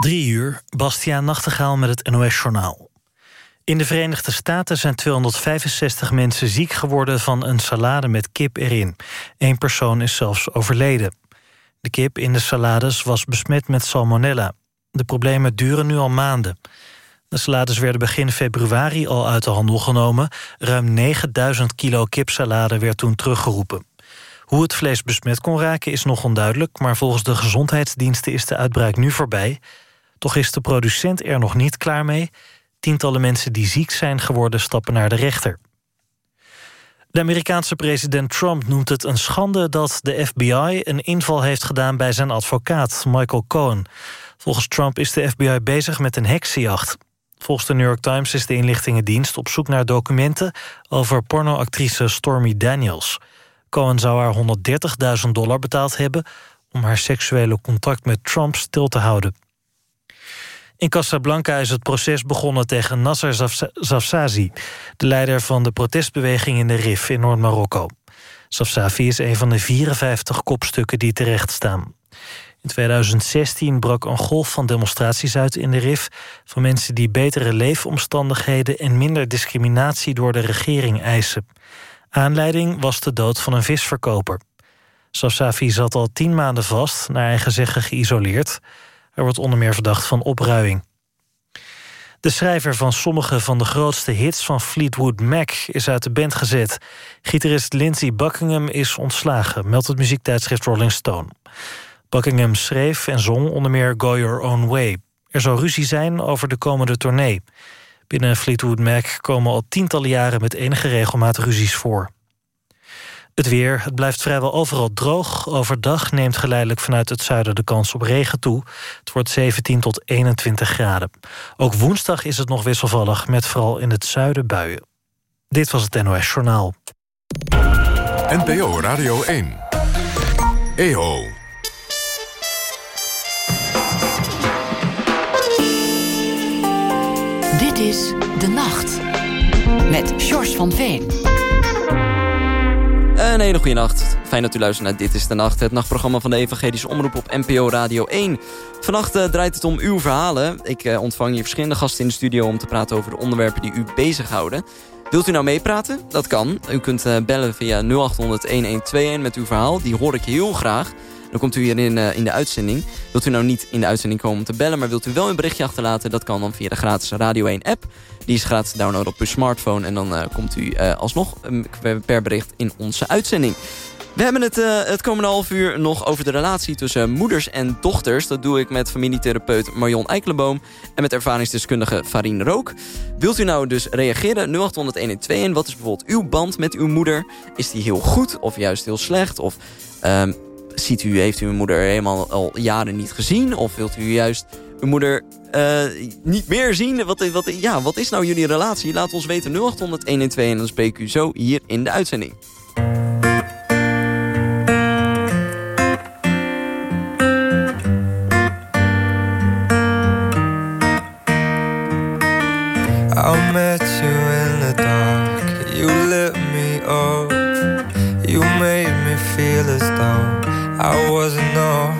Drie uur, Bastiaan Nachtegaal met het NOS-journaal. In de Verenigde Staten zijn 265 mensen ziek geworden... van een salade met kip erin. Eén persoon is zelfs overleden. De kip in de salades was besmet met salmonella. De problemen duren nu al maanden. De salades werden begin februari al uit de handel genomen. Ruim 9000 kilo kipsalade werd toen teruggeroepen. Hoe het vlees besmet kon raken is nog onduidelijk... maar volgens de gezondheidsdiensten is de uitbraak nu voorbij... Toch is de producent er nog niet klaar mee. Tientallen mensen die ziek zijn geworden stappen naar de rechter. De Amerikaanse president Trump noemt het een schande dat de FBI een inval heeft gedaan bij zijn advocaat Michael Cohen. Volgens Trump is de FBI bezig met een heksenjacht. Volgens de New York Times is de inlichtingendienst op zoek naar documenten over pornoactrice Stormy Daniels. Cohen zou haar 130.000 dollar betaald hebben om haar seksuele contact met Trump stil te houden. In Casablanca is het proces begonnen tegen Nasser Zafzazi... de leider van de protestbeweging in de Rif in Noord-Marokko. Zafzazi is een van de 54 kopstukken die terecht staan. In 2016 brak een golf van demonstraties uit in de RIF... van mensen die betere leefomstandigheden... en minder discriminatie door de regering eisen. Aanleiding was de dood van een visverkoper. Safsafi zat al tien maanden vast, naar eigen zeggen geïsoleerd... Er wordt onder meer verdacht van opruiing. De schrijver van sommige van de grootste hits van Fleetwood Mac is uit de band gezet. Gitarist Lindsey Buckingham is ontslagen, meldt het muziektijdschrift Rolling Stone. Buckingham schreef en zong onder meer Go Your Own Way. Er zal ruzie zijn over de komende tournee. Binnen Fleetwood Mac komen al tientallen jaren met enige regelmaat ruzies voor. Het weer, het blijft vrijwel overal droog. Overdag neemt geleidelijk vanuit het zuiden de kans op regen toe. Het wordt 17 tot 21 graden. Ook woensdag is het nog wisselvallig, met vooral in het zuiden buien. Dit was het NOS Journaal. NPO Radio 1. EO. Dit is De Nacht. Met George van Veen. Een hele goede nacht. Fijn dat u luistert naar Dit is de Nacht. Het nachtprogramma van de Evangelische Omroep op NPO Radio 1. Vannacht uh, draait het om uw verhalen. Ik uh, ontvang hier verschillende gasten in de studio... om te praten over de onderwerpen die u bezighouden. Wilt u nou meepraten? Dat kan. U kunt bellen via 0800-1121 met uw verhaal. Die hoor ik heel graag. Dan komt u hier in, in de uitzending. Wilt u nou niet in de uitzending komen om te bellen... maar wilt u wel een berichtje achterlaten... dat kan dan via de gratis Radio 1 app... Die is downloaden op uw smartphone. En dan uh, komt u uh, alsnog um, per bericht in onze uitzending. We hebben het uh, het komende half uur nog over de relatie tussen moeders en dochters. Dat doe ik met familietherapeut Marion Eikelenboom en met ervaringsdeskundige Farine Rook. Wilt u nou dus reageren? 0800 Wat is bijvoorbeeld uw band met uw moeder? Is die heel goed of juist heel slecht? Of um, ziet u, heeft u uw moeder helemaal al jaren niet gezien? Of wilt u juist uw moeder uh, niet meer zien. Wat, wat, ja, wat is nou jullie relatie? Laat ons weten 0800 112 en dan spreek u zo hier in de uitzending. I met you in the dark You lit me up You made me feel as though I wasn't enough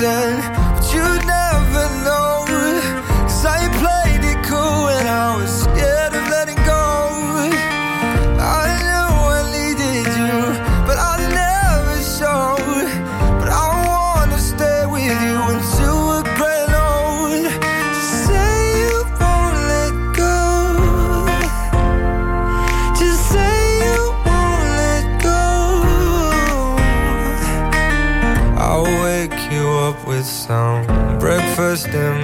人。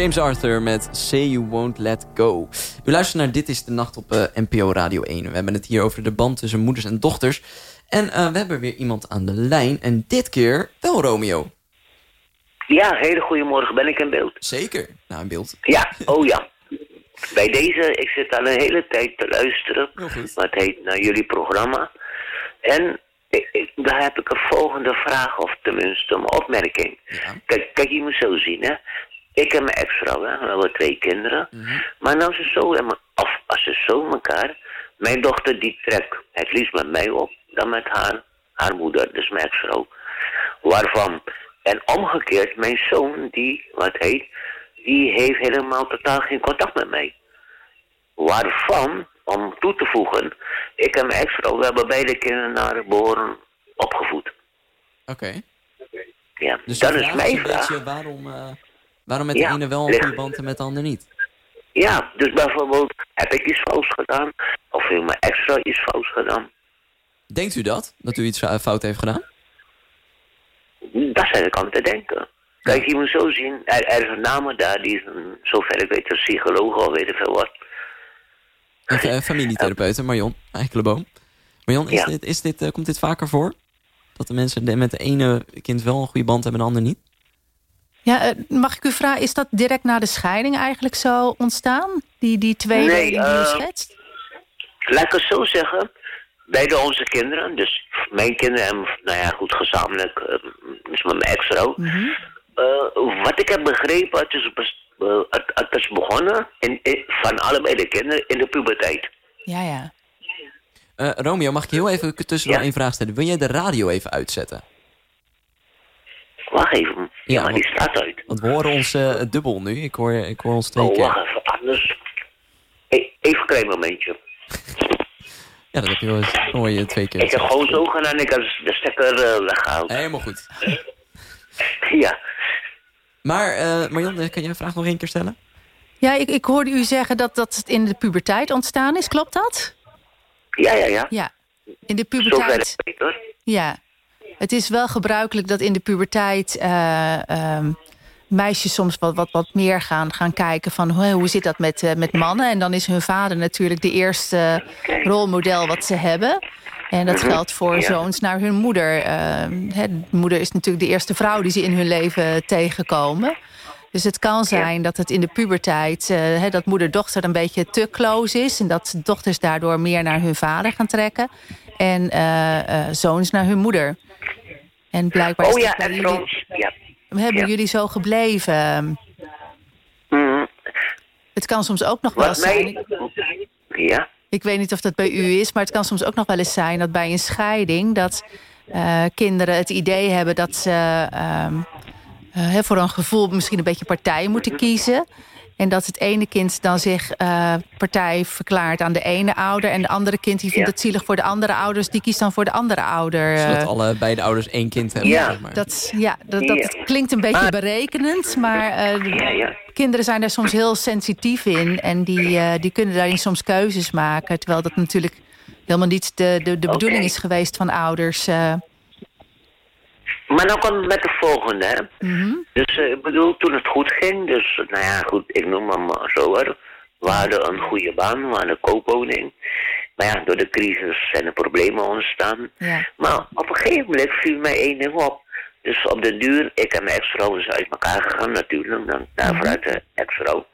James Arthur met Say You Won't Let Go. U luistert naar Dit is de Nacht op eh, NPO Radio 1. We hebben het hier over de band tussen moeders en dochters. En eh, we hebben weer iemand aan de lijn. En dit keer wel Romeo. Ja, hele goede morgen. Ben ik in beeld? Zeker. Nou, in beeld. Ja, oh ja. Bij deze, ik zit al een hele tijd te luisteren. Wat heet naar jullie programma. En ik, ik, daar heb ik een volgende vraag, of tenminste een opmerking. Ja. Kijk, kijk, je moet zo zien, hè. Ik en mijn ex-vrouw, hè. We hebben twee kinderen. Maar nou ze zo, of als ze zo elkaar... Mijn dochter die trekt het liefst met mij op dan met haar, haar moeder, dus mijn ex-vrouw. Waarvan, en omgekeerd, mijn zoon, die, wat heet, die heeft helemaal totaal geen contact met mij. Waarvan, om toe te voegen, ik en mijn ex-vrouw, we hebben beide kinderen naar behoren opgevoed. Oké. Ja, Dus dat is mijn vraag. beetje waarom, eh, waarom met Ja, de ene wel een goede band en met de ander niet. Ja, dus bijvoorbeeld, heb ik iets fout gedaan? Of heeft mijn ex-vrouw iets fout gedaan? Denkt u dat? Dat u iets eh, fout heeft gedaan? Dat zit ik aan te denken. Kijk, je moet zo zien, er, er is een dame daar, die is een, zover ik weet een psycholoog of weet ik veel wat. Een fa- familietherapeut, Marion Eikelenboom. Marion, is Ja. dit, is dit, eh, komt dit vaker voor? Dat de mensen met de ene kind wel een goede band hebben en de ander niet? Ja, eh, mag ik u vragen, is dat direct na de scheiding eigenlijk zo ontstaan? Die, die tweedeling die u eh, schetst? Laat ik het zo zeggen, beide onze kinderen, dus mijn kinderen en, nou ja, goed, gezamenlijk, dus met mijn ex-vrouw. Eh, wat ik heb begrepen, het is, het, het is begonnen in, in- van allebei de kinderen in de puberteit. Ja, ja. Eh, Romeo, mag ik heel even tussendoor Ja. één vraag stellen? Wil jij de radio even uitzetten? Wacht even, ja, maar want- die staat uit. Want we horen ons eh, dubbel nu. Ik hoor, ik hoor ons twee Oh, keer. wacht even, anders. Hey, even een klein momentje. Ja, dat heb je wel eens. Hoor je twee keer. Ik heb gewoon zo gedaan en ik heb de stekker eh, weggehaald. Helemaal goed. Ja. Maar eh Marion, kan jij een vraag nog één keer stellen? Ja, ik, ik hoorde u zeggen dat, dat het in de puberteit ontstaan is. Klopt dat? Ja, ja, ja. Ja. In de Zover puberteit. ik weet hoor. Ja. Het is wel gebruikelijk dat in de puberteit eh, ehm, meisjes soms wat, wat, wat meer gaan, gaan kijken van hoe, hoe zit dat met, eh, met mannen. En dan is hun vader natuurlijk de eerste rolmodel wat ze hebben. En dat geldt voor Ja. zoons naar hun moeder. Ehm, hè, de moeder is natuurlijk de eerste vrouw die ze in hun leven tegenkomen. Dus het kan zijn dat het in de puberteit... hè, dat moeder-dochter een beetje te close is... en dat dochters daardoor meer naar hun vader gaan trekken... en zoons naar hun moeder. En blijkbaar is Oh ja, bij en jullie, trouwens, ja. hebben ja. jullie zo gebleven. Mhm. Het kan soms ook nog wel Wat zijn... mij... Ja. Ik weet niet of dat bij u is, maar het kan soms ook nog wel eens zijn... dat bij een scheiding dat eh, kinderen het idee hebben dat ze... ehm, uh, voor een gevoel misschien een beetje partij moeten kiezen. En dat het ene kind dan zich uh, partij verklaart aan de ene ouder... en de andere kind die vindt het zielig voor de andere ouders... die kiest dan voor de andere ouder. Zodat alle beide ouders één kind hebben. Ja, zeg maar. dat, ja, dat, dat klinkt een beetje berekenend... maar uh, kinderen zijn daar soms heel sensitief in... en die, uh, die kunnen daarin soms keuzes maken... terwijl dat natuurlijk helemaal niet de, de, de bedoeling is geweest van ouders... Maar dan komt het met de volgende, hè. Mm Dus uh, ik bedoel, toen het goed ging, dus nou ja, goed, ik noem maar zo hoor. We hadden een goede baan, we hadden een koopwoning. Maar ja, door de crisis zijn er problemen ontstaan. Ja. Maar op een gegeven moment viel mij één ding op. Dus op de duur, ik en mijn ex-vrouw zijn uit elkaar gegaan natuurlijk, dan daarvoor uit de ex-vrouw.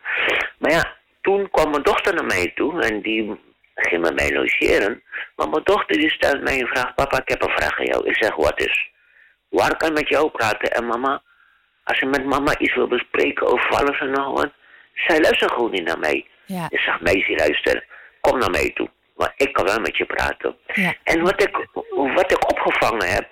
Maar ja, toen kwam mijn dochter naar mij toe en die ging met mij logeren. Maar mijn dochter die stelt mij een vraag, papa ik heb een vraag aan jou. Ik zeg, wat is? Waar kan ik met jou praten? En mama, als je met mama iets wil bespreken over alles en nog wat, zij luistert gewoon niet naar mij. Ja. Ik zeg, meisje, luister, kom naar mij toe. Maar ik kan wel met je praten. Ja. En wat ik, wat ik opgevangen heb,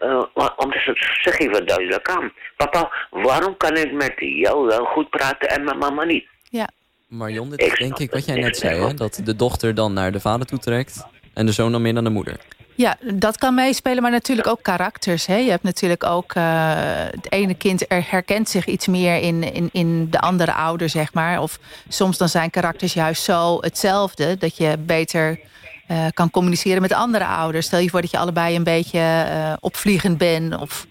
uh, omdat ze, ze geven duidelijk aan. Papa, waarom kan ik met jou wel goed praten en met mama niet? Ja. Marion, dit is denk ik wat jij net zei, hè? dat de dochter dan naar de vader toe trekt en de zoon dan meer naar de moeder. Ja, dat kan meespelen, maar natuurlijk ook karakters. Hè? Je hebt natuurlijk ook... Uh, het ene kind herkent zich iets meer in, in, in de andere ouder, zeg maar. Of soms dan zijn karakters juist zo hetzelfde... dat je beter uh, kan communiceren met andere ouders. Stel je voor dat je allebei een beetje uh, opvliegend bent... of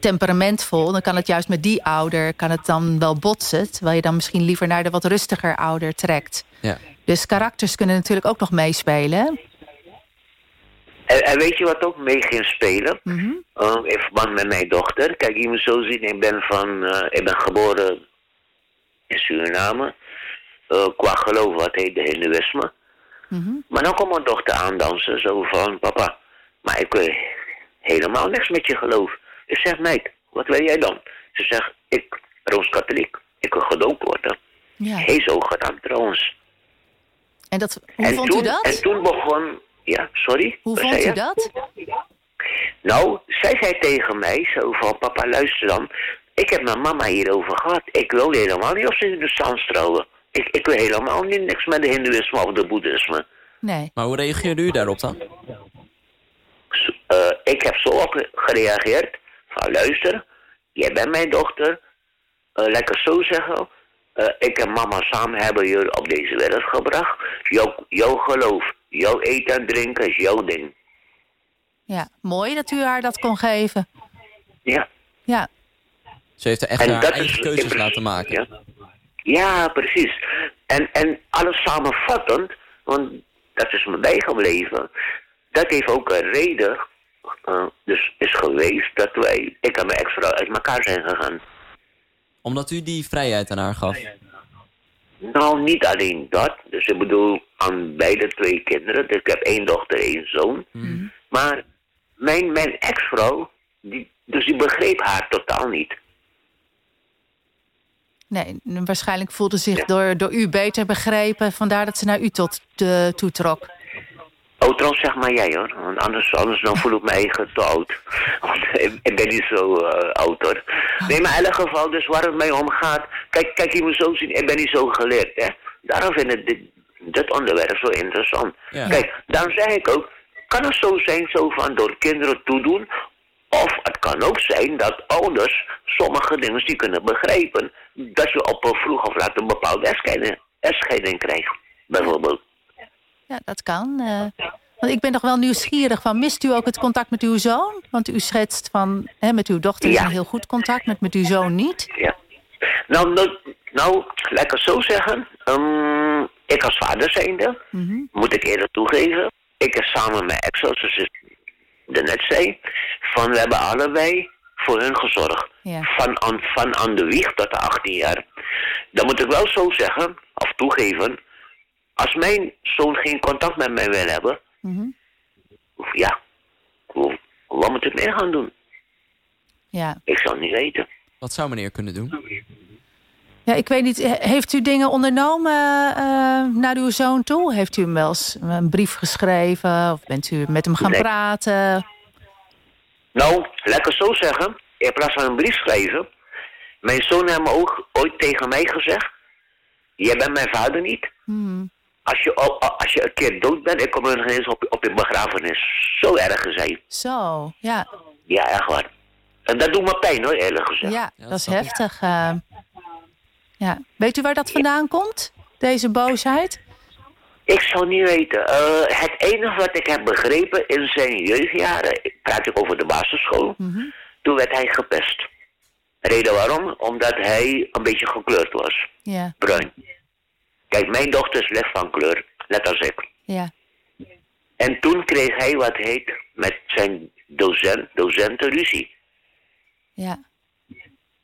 temperamentvol, dan kan het juist met die ouder kan het dan wel botsen... terwijl je dan misschien liever naar de wat rustiger ouder trekt. Ja. Dus karakters kunnen natuurlijk ook nog meespelen... En, weet je wat ook mee ging spelen? Mm in verband met mijn dochter. Kijk, je moet zo zien, ik ben, van, uh, ik ben geboren in Suriname. Uh, qua geloof, wat heet de hindoeïsme. Mm Maar dan komt mijn dochter aandansen, zo van, papa, maar ik wil helemaal niks met je geloof. Ik zeg, meid, wat wil jij dan? Ze zegt, ik, rooms-katholiek, ik wil gedoopt worden. Ja. Heel zo gedaan trouwens. En, dat, hoe en vond toen, u dat? En toen begon ja, sorry? Hoe vond u dat? Nou, zij zei tegen mij zo van, papa luister dan. Ik heb mijn mama hierover gehad. Ik wil helemaal niet op ze in de sans trouwen. Ik, ik wil helemaal niet niks met de hindoeïsme of de boeddhisme. Nee. Maar hoe reageerde u daarop dan? Uh, ik heb zo op gereageerd. Van luister, jij bent mijn dochter. Uh, lekker zo zeggen. Uh, ik en mama samen hebben je op deze wereld gebracht. Jouw, jouw geloof jouw eten en drinken is jouw ding. Ja, mooi dat u haar dat kon geven. Ja. Ja. Ze heeft er echt haar eigen keuzes laten maken. Ja. ja, precies. En, en alles samenvattend, want dat is me bijgebleven. Dat heeft ook een reden uh, dus is geweest dat wij, ik en mijn ex-vrouw uit elkaar zijn gegaan. Omdat u die vrijheid aan haar gaf? Nou, niet alleen dat. Dus ik bedoel, aan beide twee kinderen. Dus ik heb één dochter, één zoon. Mhm. Maar mijn, mijn ex-vrouw, die, dus die begreep haar totaal niet. Nee, waarschijnlijk voelde zich door, door u beter begrepen. Vandaar dat ze naar u tot de, toe trok. Oh, trouwens, zeg maar jij hoor. Want anders, anders dan voel ik me eigen te oud. Want ik ben niet zo uh, oud hoor. Nee, maar in elk geval, dus waar het mee om gaat. Kijk, kijk, je moet zo zien, ik ben niet zo geleerd hè. Daarom vind ik dit, dit onderwerp zo interessant. Kijk, dan zeg ik ook, kan het zo zijn, zo van door kinderen toedoen. Of het kan ook zijn dat ouders sommige dingen die kunnen begrijpen. Dat je op een vroeg of laat een bepaalde escheiding krijgt, bijvoorbeeld. Ja, dat kan. Uh, want ik ben nog wel nieuwsgierig van, mist u ook het contact met uw zoon? Want u schetst van, hè, met uw dochter ja. een heel goed contact, met, met uw zoon niet. Ja. Nou, nou, nou lekker zo zeggen. Um, ik als vader zijnde, mm -hmm. moet ik eerder toegeven. Ik heb samen met ex, zoals ze net zei, van we hebben allebei voor hun gezorgd. Ja. Van, aan, van aan de wieg tot de 18 jaar. Dan moet ik wel zo zeggen, of toegeven, als mijn zoon geen contact met mij wil hebben, mm -hmm. ja, wat moet ik meer gaan doen? Ja. Ik zou niet weten. Wat zou meneer kunnen doen? Ja, ik weet niet, heeft u dingen ondernomen uh, naar uw zoon toe? Heeft u hem wel eens een brief geschreven? Of bent u met hem gaan praten? Nou, lekker zo zeggen. In plaats van een brief schrijven, Mijn zoon heeft me ook ooit tegen mij gezegd... Jij bent mijn vader niet. Hmm. Als je, als je een keer dood bent, ik kom er nog eens op, op je begrafenis. Zo erg gezegd. Zo, ja. Ja, echt waar. En dat doet me pijn hoor, eerlijk gezegd. Ja, dat is heftig. eh. ja. Weet u waar dat vandaan komt? Deze boosheid? Ik zou niet weten. Eh, het enige wat ik heb begrepen in zijn jeugdjaren, praat ik over de basisschool, Mhm. toen werd hij gepest. Reden waarom? Omdat hij een beetje gekleurd was. Ja, Bruin. Kijk, mijn dochter is licht van kleur, net als ik. ja, En toen kreeg hij wat heet met zijn docent, docenten ruzie. ja.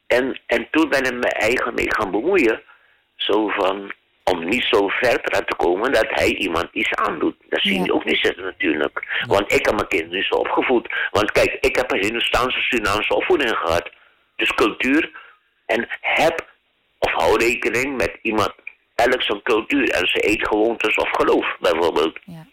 En, en toen ben ik me eigen mee gaan bemoeien. Zo van, om niet zo ver te laten komen dat hij iemand iets aandoet. Dat zie je Ja. ook niet zitten natuurlijk. Want ik heb mijn kind niet zo opgevoed. Want kijk, ik heb een Hindustaanse Surinaamse opvoeding gehad. Dus cultuur. En heb of hou rekening met iemand, elk zijn cultuur. En zijn eetgewoontes of geloof bijvoorbeeld. Ja.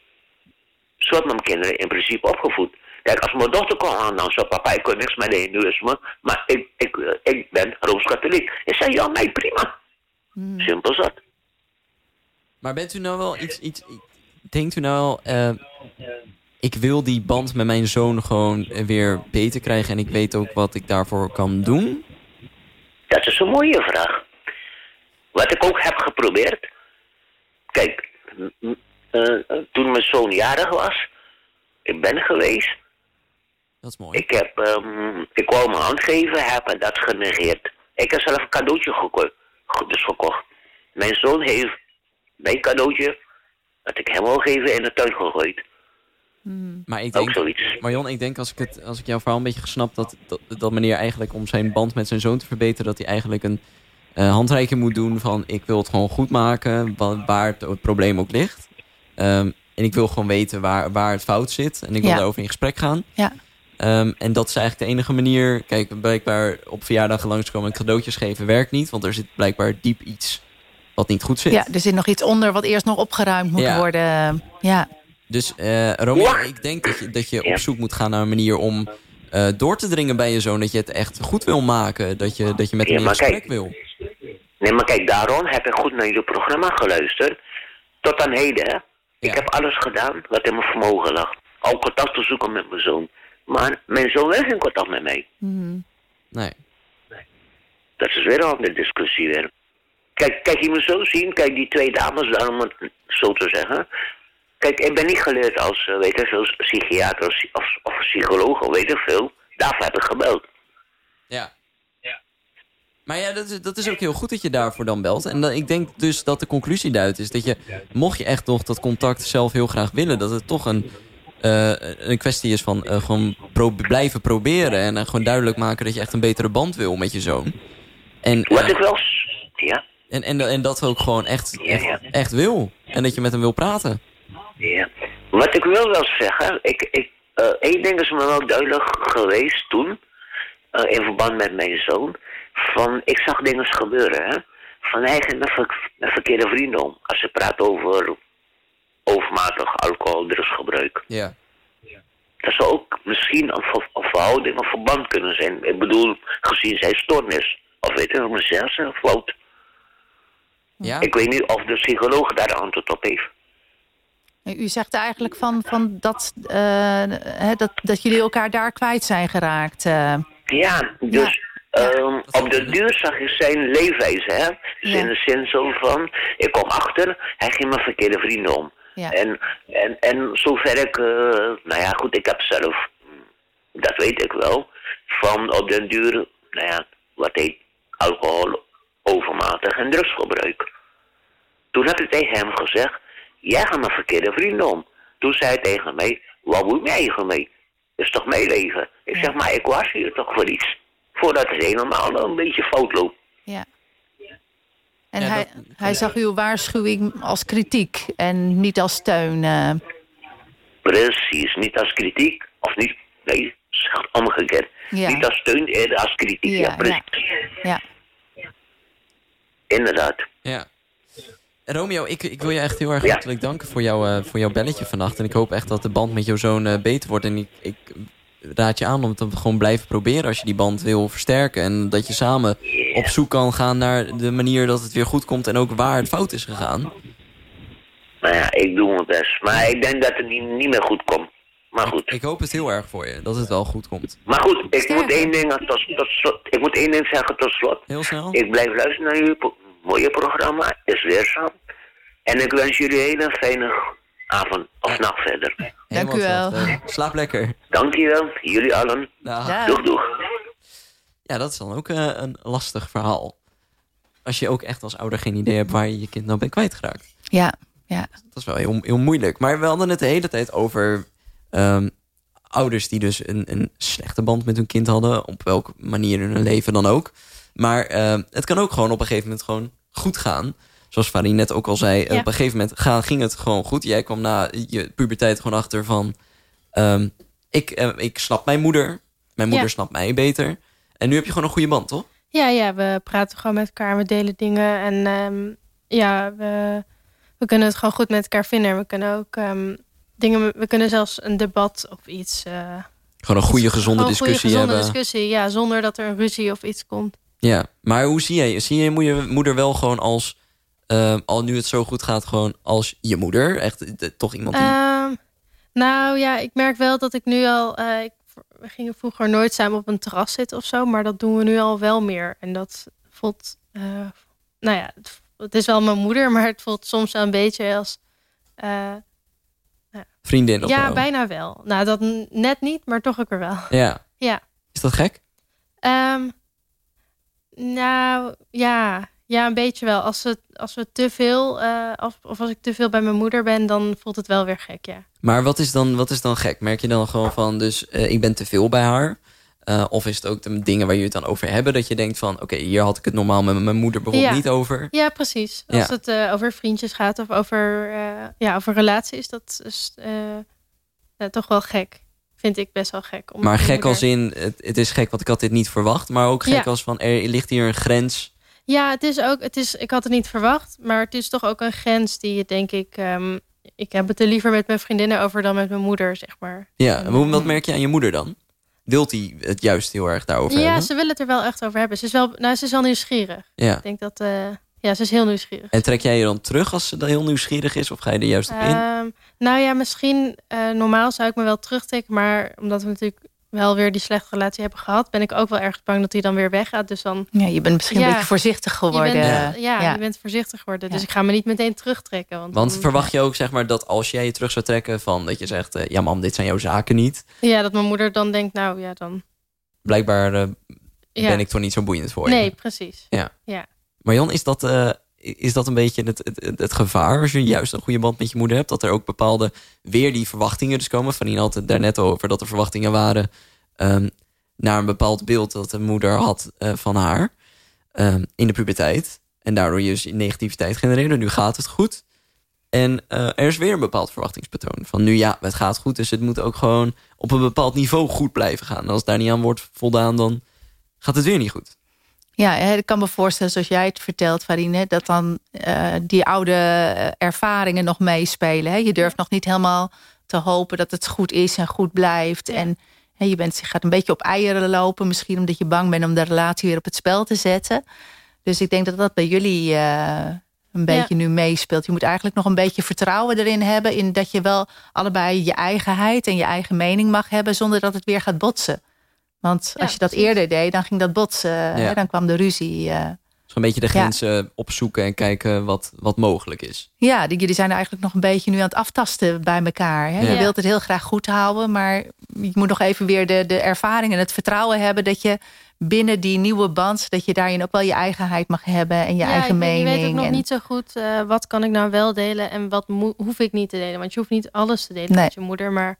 Zo heb mijn kinderen in principe opgevoed. Kijk, als mijn dochter kon aan, dan zei papa, ik kan niks met de hindoeïsme, maar ik, ik, ik ben Rooms-Katholiek. Ik zei, ja, mij prima. Hmm. Simpel zat. Maar bent u nou wel iets... iets denkt u nou wel... eh, ik wil die band met mijn zoon gewoon weer beter krijgen... en ik weet ook wat ik daarvoor kan doen? Dat is een mooie vraag. Wat ik ook heb geprobeerd. Kijk, eh, toen mijn zoon jarig was, ik ben geweest. Dat is mooi. Ik heb, ehm, ik wou mijn hand geven, heb dat genegeerd. Ik heb zelf een cadeautje geko ge- dus gekocht. Mijn zoon heeft mijn cadeautje, dat ik hem wil geven, in de tuin gegooid. Maar ik Ook denk, zoiets. Marjon, ik denk als ik, het, als ik jouw verhaal een beetje gesnapt... Dat, dat, dat meneer eigenlijk om zijn band met zijn zoon te verbeteren... dat hij eigenlijk een eh, handreiking moet doen van... ik wil het gewoon goed maken, wa- waar het, het probleem ook ligt. Ehm, en ik wil gewoon weten waar, waar het fout zit. En ik wil Ja. daarover in gesprek gaan. Ja. Ehm, en dat is eigenlijk de enige manier... Kijk, blijkbaar op verjaardagen langskomen en cadeautjes geven werkt niet. Want er zit blijkbaar diep iets wat niet goed zit. ja, er zit nog iets onder wat eerst nog opgeruimd moet Ja. worden. Ja, Dus eh Romeo, Ja. ik denk dat je, dat je Ja. op zoek moet gaan naar een manier om eh, door te dringen bij je zoon. Dat je het echt goed wil maken. Dat je, dat je met hem Ja, in gesprek kijk. wil. Nee, maar kijk, daarom heb ik goed naar jullie programma geluisterd. Tot aan heden, hè. Ja. Ik heb alles gedaan wat in mijn vermogen lag. Ook contact te zoeken met mijn zoon. Maar mijn zoon wil geen contact met mij. Mhm. Nee. Dat is weer een andere discussie weer. Kijk, kijk, je moet zo zien, kijk, die twee dames daar, om het zo te zeggen. Kijk, ik ben niet geleerd als, eh, weet ik veel, psychiater of, of, of psycholoog of weet ik veel. Daarvoor heb ik gebeld. Ja. Maar ja, dat is, dat is ook heel goed dat je daarvoor dan belt. En dan, ik denk dus dat de conclusie duidt is dat je, mocht je echt nog dat contact zelf heel graag willen, dat het toch een, eh, een kwestie is van eh, gewoon pro- blijven proberen. En eh, gewoon duidelijk maken dat je echt een betere band wil met je zoon. En, Wat ik wel... Ja, en, en, en dat ook gewoon echt, echt, ja. echt wil. En dat je met hem wil praten. ja. Wat ik wil wel zeggen, ik, ik, één ding is me wel duidelijk geweest toen, in verband met mijn zoon, van ik zag dingen gebeuren, hè. Van hij ging met, ver- met verkeerde vrienden om, als je praat over overmatig alcohol, drugsgebruik. Ja. Dat zou ook misschien een, ver- een verhouding, een verband kunnen zijn. Ik bedoel, gezien zijn stoornis. Of weet ik, mijn zelfs een fout. Ja? Ik weet niet of de psycholoog daar een antwoord op heeft. U zegt eigenlijk van, van dat, eh, hè, dat, dat jullie elkaar daar kwijt zijn geraakt. eh. Ja, dus Ja. ehm, op de duur zag ik zijn leefwijze, hè. Dus Ja. in de zin zo van, ik kom achter, hij ging met verkeerde vrienden om. Ja. En, en, en zover ik, eh, nou ja, goed, ik heb zelf, mm, dat weet ik wel, van op den duur, nou ja, wat heet alcohol, overmatig en drugsgebruik. Toen heb ik tegen hem gezegd, jij gaat met verkeerde vrienden om. Toen zei hij tegen mij, wat moet jij mee? Dat is toch mijn leven? Ik zeg, maar ik was hier toch voor iets. Voordat het helemaal een beetje fout loopt. Ja. En Ja, hij, dat- hij zag uw waarschuwing als kritiek en niet als steun. eh. Precies, niet als kritiek, of niet, nee, omgekeerd. Ja. Niet als steun, eerder als kritiek. Ja, Ja, precies. ja. Inderdaad. Ja. Romeo, ik, ik wil je echt heel erg Ja. hartelijk danken voor, jou, eh, voor jouw belletje vannacht. En ik hoop echt dat de band met jouw zoon eh, beter wordt. En ik, ik raad je aan om het gewoon blijven proberen als je die band wil versterken. En dat je samen op zoek kan gaan naar de manier dat het weer goed komt... en ook waar het fout is gegaan. Maar ja, ik doe mijn best. Maar ik denk dat het niet, niet meer goed komt. Maar goed. Ik hoop het heel erg voor je, dat het wel goed komt. Maar goed, ik moet één ding tot, tot slot. Ik moet één ding zeggen tot slot. Heel snel? Ik blijf luisteren naar jullie mooie programma. Is weerzaam. En ik wens jullie een hele fijne avond of nacht verder. Dank u wel. hetzelfde. Slaap lekker. Dankjewel, jullie allen. Dag. Doeg, doeg. Ja, dat is dan ook eh, een lastig verhaal. Als je ook echt als ouder geen idee hebt waar je je kind nou bent kwijtgeraakt. Ja, ja. Dat is wel heel, heel moeilijk. Maar we hadden het de hele tijd over ehm, ouders die dus een, een slechte band met hun kind hadden. Op welke manier in hun leven dan ook. Maar ehm, het kan ook gewoon op een gegeven moment gewoon goed gaan. Zoals Farin net ook al zei. Ja. Op een gegeven moment ga, ging het gewoon goed. Jij kwam na je puberteit gewoon achter van... ehm, ik, eh, ik snap mijn moeder. Mijn moeder Ja. snapt mij beter. En nu heb je gewoon een goede band, toch? Ja, ja, we praten gewoon met elkaar, we delen dingen. En ehm, ja, we, we kunnen het gewoon goed met elkaar vinden. We kunnen ook ehm, dingen, we kunnen zelfs een debat of iets. eh, Gewoon een goede, gezonde een goede, discussie gezonde hebben. discussie, ja, zonder dat er een ruzie of iets komt. Ja, maar hoe zie jij? Zie je moeder wel gewoon als, ehm, al nu het zo goed gaat, gewoon als je moeder? Echt eh, toch iemand die... Ehm, nou ja, ik merk wel dat ik nu al. eh, ik, we gingen vroeger nooit samen op een terras zitten of zo, maar dat doen we nu al wel meer. En dat voelt. eh, nou ja, het, het is wel mijn moeder, maar het voelt soms wel een beetje als. eh, vriendin of ja, bijna wel. Nou, dat net niet, maar toch ook weer wel. Ja. Ja. Is dat gek? Ehm, nou, ja. Ja, een beetje wel. Als, het, als we te veel, eh, of, of als ik te veel bij mijn moeder ben, dan voelt het wel weer gek, ja. Maar wat is dan, wat is dan gek? Merk je dan gewoon van, dus eh, ik ben te veel bij haar? Eh, of is het ook de dingen waar jullie het dan over hebben? Dat je denkt van, oké, hier had ik het normaal met mijn moeder bijvoorbeeld Ja. niet over. Ja, precies. Ja. Als het over vriendjes gaat of over, eh, ja, over relaties, dat is toch wel gek. Vind ik best wel gek. Om Maar gek moeder- als in, het, het is gek, want ik had dit niet verwacht. Maar ook gek Ja. als van, er ligt hier een grens. Ja, het is ook, het is, ik had het niet verwacht, maar het is toch ook een grens die je denk ik, ehm, ik heb het er liever met mijn vriendinnen over dan met mijn moeder, zeg maar. Ja, en hoe, wat merk je aan je moeder dan? Wilt hij het juist heel erg daarover ja, hebben? ze willen het er wel echt over hebben. Ze is wel, nou, ze is wel nieuwsgierig. Ja. Ik denk dat, eh, ja, ze is heel nieuwsgierig. En trek jij je dan terug als ze dan heel nieuwsgierig is? Of ga je er juist op in? Ehm, nou ja, misschien eh, normaal zou ik me wel terugtrekken, maar omdat we natuurlijk wel weer die slechte relatie hebben gehad, ben ik ook wel erg bang dat hij dan weer weggaat. Dus dan Ja, je bent misschien Ja. een beetje voorzichtig geworden. Je bent, eh, ja, Ja. je bent voorzichtig geworden. Dus ik ga me niet meteen terugtrekken. Want, Want dan- verwacht je ook zeg maar, dat als jij je terug zou trekken... van dat je zegt, eh, ja mam, dit zijn jouw zaken niet. Ja, dat mijn moeder dan denkt, nou ja, dan... Blijkbaar eh, Ja. ben ik toch niet zo boeiend voor je. Nee, precies. Ja. Ja. Maar Jan, is dat, eh, is dat een beetje het, het, het, gevaar... als je juist een goede band met je moeder hebt? Dat er ook bepaalde, weer die verwachtingen dus komen? Van had het daarnet over dat er verwachtingen waren... ehm, naar een bepaald beeld dat de moeder had eh, van haar... ehm, in de puberteit. En daardoor je dus negativiteit genereerde. Nu gaat het goed. En eh, er is weer een bepaald verwachtingspatroon. Van nu ja, het gaat goed, dus het moet ook gewoon op een bepaald niveau goed blijven gaan. Als daar niet aan wordt voldaan, dan gaat het weer niet goed. Ja, ik kan me voorstellen, zoals jij het vertelt, Farine... dat dan eh, die oude eh, ervaringen nog meespelen. Hè? Je durft nog niet helemaal te hopen dat het goed is en goed blijft. En hè, je, bent, je gaat een beetje op eieren lopen... misschien omdat je bang bent om de relatie weer op het spel te zetten. Dus ik denk dat dat bij jullie eh, een beetje nu meespeelt. Je moet eigenlijk nog een beetje vertrouwen erin hebben... in dat je wel allebei je eigenheid en je eigen mening mag hebben... zonder dat het weer gaat botsen. Want Ja, als je dat precies. eerder deed, dan ging dat botsen. hè, Dan kwam de ruzie. eh. Dus een beetje de Ja. grenzen opzoeken en kijken wat, wat mogelijk is. Ja, die, jullie zijn eigenlijk nog een beetje nu aan het aftasten bij elkaar. Hè? Ja. Je wilt het heel graag goed houden, maar je moet nog even weer de, de ervaring en het vertrouwen hebben dat je binnen die nieuwe band, dat je daarin ook wel je eigenheid mag hebben en je Ja, eigen ik mening. Je weet ook nog en- niet zo goed eh, wat kan ik nou wel delen en wat hoef ik niet te delen. Want je hoeft niet alles te delen Nee. met je moeder, maar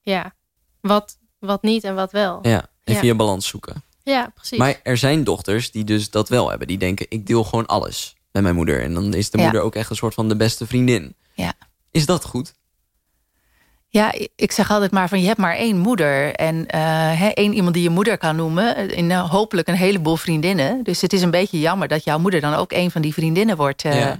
ja, wat, wat niet en wat wel. Ja, even Ja. je balans zoeken. Ja, precies. Maar er zijn dochters die dus dat wel hebben. Die denken, ik deel gewoon alles met mijn moeder. En dan is de Ja. moeder ook echt een soort van de beste vriendin. Ja. Is dat goed? Ja, ik zeg altijd maar van je hebt maar één moeder. En eh, hè, één iemand die je moeder kan noemen. En eh, hopelijk een heleboel vriendinnen. Dus het is een beetje jammer dat jouw moeder dan ook een van die vriendinnen wordt. eh, Ja.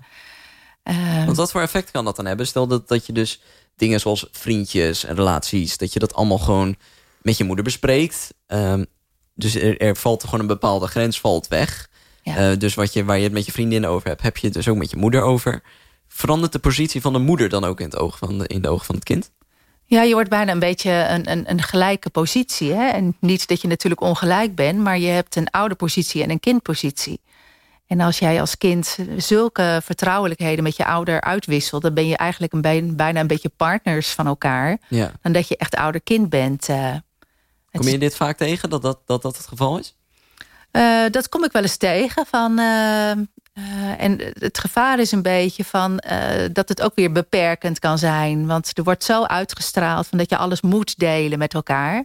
eh, Want wat voor effect kan dat dan hebben? Stel dat, dat je dus dingen zoals vriendjes en relaties... dat je dat allemaal gewoon met je moeder bespreekt. Ehm, dus er, er valt gewoon een bepaalde grens valt weg. Uh, dus wat je, waar je het met je vriendin over hebt, heb je het dus ook met je moeder over. Verandert de positie van de moeder dan ook in, het oog van de, in de ogen van het kind? Ja, je wordt bijna een beetje een, een, een gelijke positie. Hè? En niet dat je natuurlijk ongelijk bent, maar je hebt een ouderpositie en een kindpositie. En als jij als kind zulke vertrouwelijkheden met je ouder uitwisselt... dan ben je eigenlijk een, bijna een beetje partners van elkaar... Ja. dan dat je echt ouder-kind bent. Uh, kom je dit vaak tegen, dat dat, dat, dat het geval is? Uh, dat kom ik wel eens tegen. Van, uh, en het gevaar is een beetje van dat het ook weer beperkend kan zijn. Want er wordt zo uitgestraald van dat je alles moet delen met elkaar...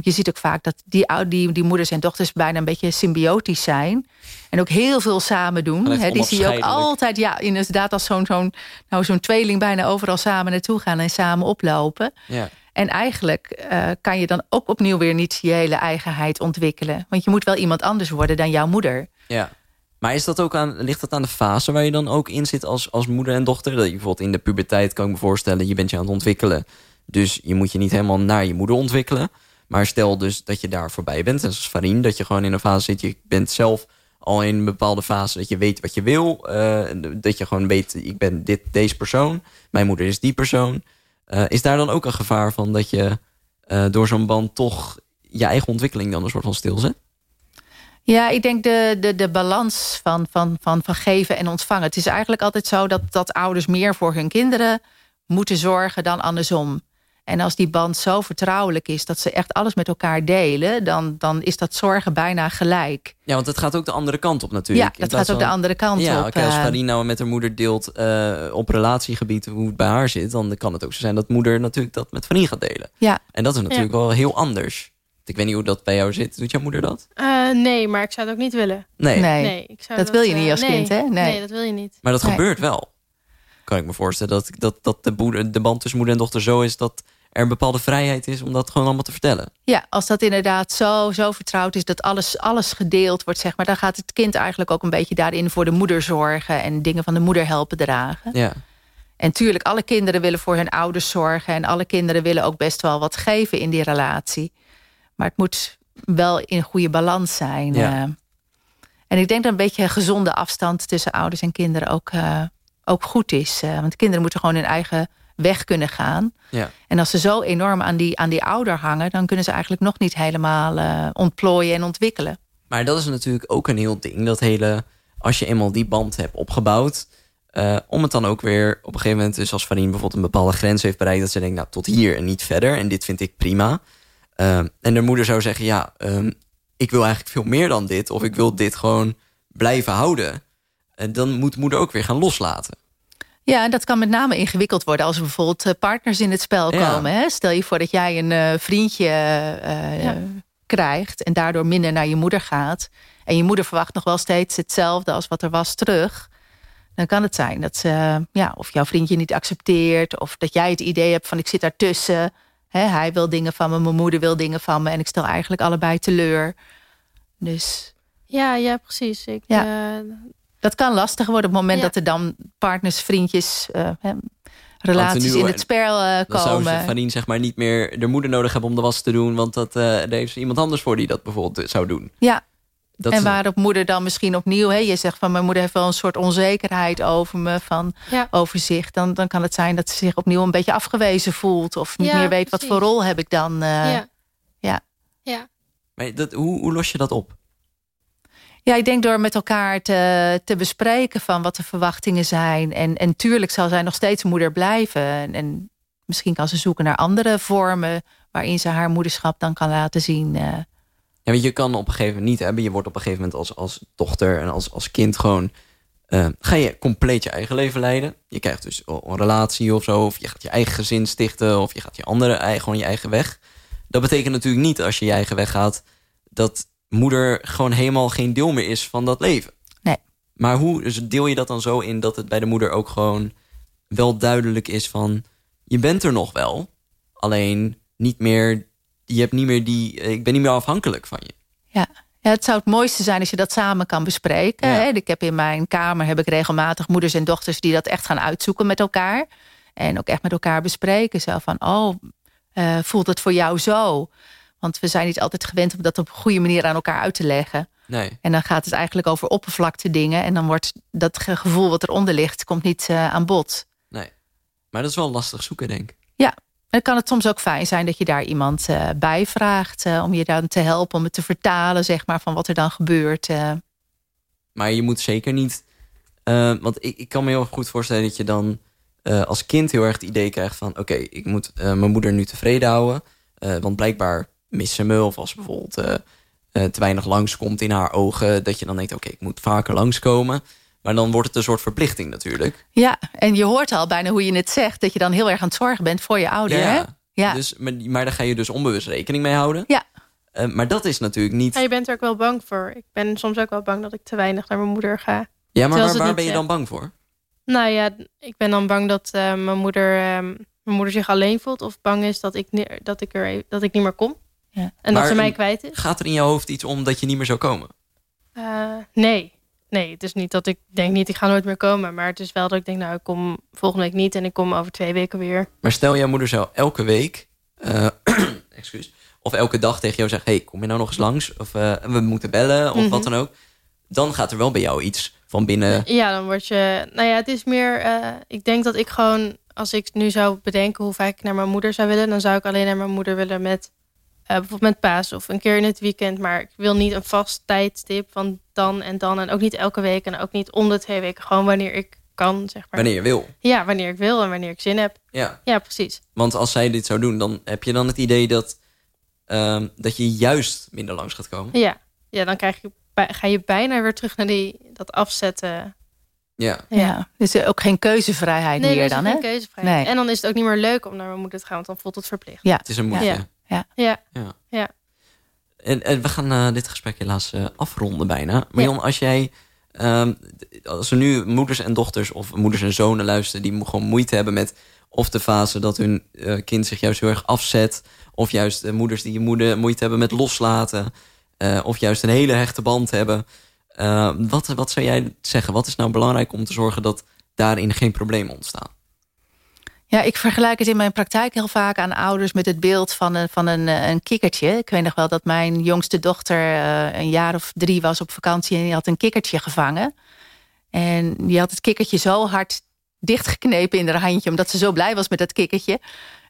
Je ziet ook vaak dat die, die, die moeders en dochters bijna een beetje symbiotisch zijn. En ook heel veel samen doen. He, die zie je ook altijd, ja, inderdaad als zo'n zo'n nou, zo'n tweeling bijna overal samen naartoe gaan en samen oplopen. Ja. En eigenlijk uh, kan je dan ook opnieuw weer niet je hele eigenheid ontwikkelen. Want je moet wel iemand anders worden dan jouw moeder. Ja. Maar is dat ook aan, ligt dat aan de fase waar je dan ook in zit als, als moeder en dochter? Dat je bijvoorbeeld in de puberteit kan ik me voorstellen, je bent je aan het ontwikkelen. Dus je moet je niet helemaal naar je moeder ontwikkelen. Maar stel dus dat je daar voorbij bent. En zoals Farine, dat je gewoon in een fase zit. Je bent zelf al in een bepaalde fase dat je weet wat je wil. Uh, dat je gewoon weet, ik ben dit, deze persoon. Mijn moeder is die persoon. Uh, is daar dan ook een gevaar van dat je uh, door zo'n band toch je eigen ontwikkeling dan een soort van stilzet? Ja, ik denk de, de, de balans van, van, van, van geven en ontvangen. Het is eigenlijk altijd zo dat, dat ouders meer voor hun kinderen moeten zorgen dan andersom. En als die band zo vertrouwelijk is dat ze echt alles met elkaar delen... dan, dan is dat zorgen bijna gelijk. Ja, want het gaat ook de andere kant op natuurlijk. Ja, dat gaat ook de andere kant ja, op. Ja, als uh, Farine nou met haar moeder deelt uh, op relatiegebied hoe het bij haar zit... dan kan het ook zo zijn dat moeder natuurlijk dat met Farine gaat delen. Ja. En dat is natuurlijk ja. wel heel anders. Ik weet niet hoe dat bij jou zit. Doet jouw moeder dat? Uh, nee, maar ik zou het ook niet willen. Nee, nee. nee ik zou dat, dat, wil je niet als nee, kind, hè? Nee. nee, dat wil je niet. Maar dat gebeurt wel. Kan ik me voorstellen dat, dat, dat de band tussen moeder en dochter zo is... dat er een bepaalde vrijheid is om dat gewoon allemaal te vertellen. Ja, als dat inderdaad zo, zo vertrouwd is dat alles, alles gedeeld wordt, zeg maar, dan gaat het kind eigenlijk ook een beetje daarin voor de moeder zorgen en dingen van de moeder helpen dragen. Ja. En tuurlijk, alle kinderen willen voor hun ouders zorgen en alle kinderen willen ook best wel wat geven in die relatie. Maar het moet wel in goede balans zijn. Ja. Uh, en ik denk dat een beetje een gezonde afstand tussen ouders en kinderen ook, uh, ook goed is. Uh, want kinderen moeten gewoon hun eigen weg kunnen gaan. Ja. En als ze zo enorm aan die, aan die ouder hangen... dan kunnen ze eigenlijk nog niet helemaal uh, ontplooien en ontwikkelen. Maar dat is natuurlijk ook een heel ding. Dat hele, als je eenmaal die band hebt opgebouwd... Uh, om het dan ook weer op een gegeven moment... dus als Farine bijvoorbeeld een bepaalde grens heeft bereikt... dat ze denkt, nou, tot hier en niet verder. En dit vind ik prima. Uh, en de moeder zou zeggen, ja, um, ik wil eigenlijk veel meer dan dit... of ik wil dit gewoon blijven houden. En dan moet moeder ook weer gaan loslaten. Ja, en dat kan met name ingewikkeld worden als er bijvoorbeeld uh, partners in het spel Ja. komen. Hè? Stel je voor dat jij een uh, vriendje uh, Ja. krijgt en daardoor minder naar je moeder gaat. En je moeder verwacht nog wel steeds hetzelfde als wat er was terug. Dan kan het zijn dat ze, ja, of jouw vriendje niet accepteert, of dat jij het idee hebt van ik zit daartussen. Hè, hij wil dingen van me, mijn moeder wil dingen van me en ik stel eigenlijk allebei teleur. Dus Ja, ja, precies. Ik, Ja. eh, dat kan lastig worden op het moment Ja. dat er dan partners, vriendjes, eh, relaties nu- in het spel eh, Dan zou ze komen. Zeg maar niet meer de moeder nodig hebben om de was te doen... want dat, uh, daar heeft ze iemand anders voor die dat bijvoorbeeld zou doen. Ja, Dat en waarop moeder dan misschien opnieuw... Hè, je zegt van mijn moeder heeft wel een soort onzekerheid over me... Van, Ja. over zich. Dan, dan kan het zijn dat ze zich opnieuw een beetje afgewezen voelt... of niet Ja, meer weet wat voor rol heb ik dan. eh. ja. ja. Ja. Maar dat, hoe, hoe los je dat op? Ja, ik denk door met elkaar te, te bespreken van wat de verwachtingen zijn. En, en tuurlijk zal zij nog steeds moeder blijven. En, en misschien kan ze zoeken naar andere vormen... waarin ze haar moederschap dan kan laten zien. eh. Ja, want je kan op een gegeven moment niet hebben. Je wordt op een gegeven moment als, als dochter en als, als kind gewoon... eh, ga je compleet je eigen leven leiden. Je krijgt dus een relatie of zo. Of je gaat je eigen gezin stichten. Of je gaat je andere, gewoon je eigen weg. Dat betekent natuurlijk niet als je je eigen weg gaat... dat moeder gewoon helemaal geen deel meer is van dat leven. Nee. Maar hoe dus deel je dat dan zo in dat het bij de moeder ook gewoon wel duidelijk is van... je bent er nog wel, alleen niet meer... je hebt niet meer die... ik ben niet meer afhankelijk van je. Ja. ja, het zou het mooiste zijn als je dat samen kan bespreken. Ja. Ik heb in mijn kamer heb ik regelmatig moeders en dochters... die dat echt gaan uitzoeken met elkaar. En ook echt met elkaar bespreken. Zo van, oh, eh, voelt het voor jou zo? Want we zijn niet altijd gewend om dat op een goede manier aan elkaar uit te leggen. Nee. En dan gaat het eigenlijk over oppervlakte dingen. En dan wordt dat gevoel wat eronder ligt, komt niet uh, aan bod. Nee. Maar dat is wel lastig zoeken, denk ik. Ja. En kan het soms ook fijn zijn dat je daar iemand uh, bij vraagt. Uh, om je dan te helpen, om het te vertalen, zeg maar, van wat er dan gebeurt. Maar je moet zeker niet... want ik, ik kan me heel goed voorstellen dat je dan als kind heel erg het idee krijgt van... oké, okay, ik moet mijn moeder nu tevreden houden. want blijkbaar missen me of als bijvoorbeeld uh, te weinig langskomt in haar ogen... dat je dan denkt, oké, ik moet vaker langskomen. Maar dan wordt het een soort verplichting natuurlijk. Ja, en je hoort al bijna hoe je het zegt... dat je dan heel erg aan het zorgen bent voor je ouder. Ja, hè? ja. Dus, maar, maar daar ga je dus onbewust rekening mee houden. Ja. Uh, maar dat is natuurlijk niet... Ja, je bent er ook wel bang voor. Ik ben soms ook wel bang dat ik te weinig naar mijn moeder ga. Ja, maar waar, waar ben je dan bang voor? Nou ja, ik ben dan bang dat uh, mijn, moeder, uh, mijn moeder zich alleen voelt... of bang is dat ik, dat ik, er, dat ik niet meer kom. En maar dat ze mij kwijt is. Gaat er in je hoofd iets om dat je niet meer zou komen? Uh, nee. Nee, het is niet dat ik denk niet, ik ga nooit meer komen. Maar het is wel dat ik denk, nou, ik kom volgende week niet... en ik kom over twee weken weer. Maar stel, jouw moeder zou elke week... Uh, excuus, of elke dag tegen jou zeggen... hey, kom je nou nog eens langs? Of uh, we moeten bellen, of mm -hmm. wat dan ook. Dan gaat er wel bij jou iets van binnen... Ja, dan word je... Nou ja, het is meer... ik denk dat ik gewoon... Als ik nu zou bedenken hoe vaak ik naar mijn moeder zou willen... dan zou ik alleen naar mijn moeder willen met bijvoorbeeld met paas of een keer in het weekend. Maar ik wil niet een vast tijdstip van dan en dan. En ook niet elke week en ook niet om de twee weken. Gewoon wanneer ik kan, zeg maar. Wanneer je wil. Ja, wanneer ik wil en wanneer ik zin heb. Ja, ja precies. Want als zij dit zou doen, dan heb je dan het idee dat, uh, dat je juist minder langs gaat komen. Ja, ja dan krijg je, ga je bijna weer terug naar die, dat afzetten. Ja. ja. Dus ook geen keuzevrijheid nee, meer dan, hè? geen keuzevrijheid. Nee. En dan is het ook niet meer leuk om naar mijn moeder te gaan, want dan voelt het verplicht. Ja. Het is een moedje. Ja. Ja. Ja. ja. ja. En, en, we gaan uh, dit gesprek helaas uh, afronden bijna. Marion, ja. als jij... Um, als er nu moeders en dochters of moeders en zonen luisteren... die gewoon moeite hebben met of de fase dat hun uh, kind zich juist heel erg afzet... of juist moeders die je moeder moeite hebben met loslaten... of juist een hele hechte band hebben. wat, wat zou jij zeggen? Wat is nou belangrijk om te zorgen dat daarin geen problemen ontstaan? Ja, ik vergelijk het in mijn praktijk heel vaak aan ouders... met het beeld van een, van een, een kikkertje. Ik weet nog wel dat mijn jongste dochter uh, een jaar of drie was op vakantie... en die had een kikkertje gevangen. En die had het kikkertje zo hard dichtgeknepen in haar handje... omdat ze zo blij was met dat kikkertje...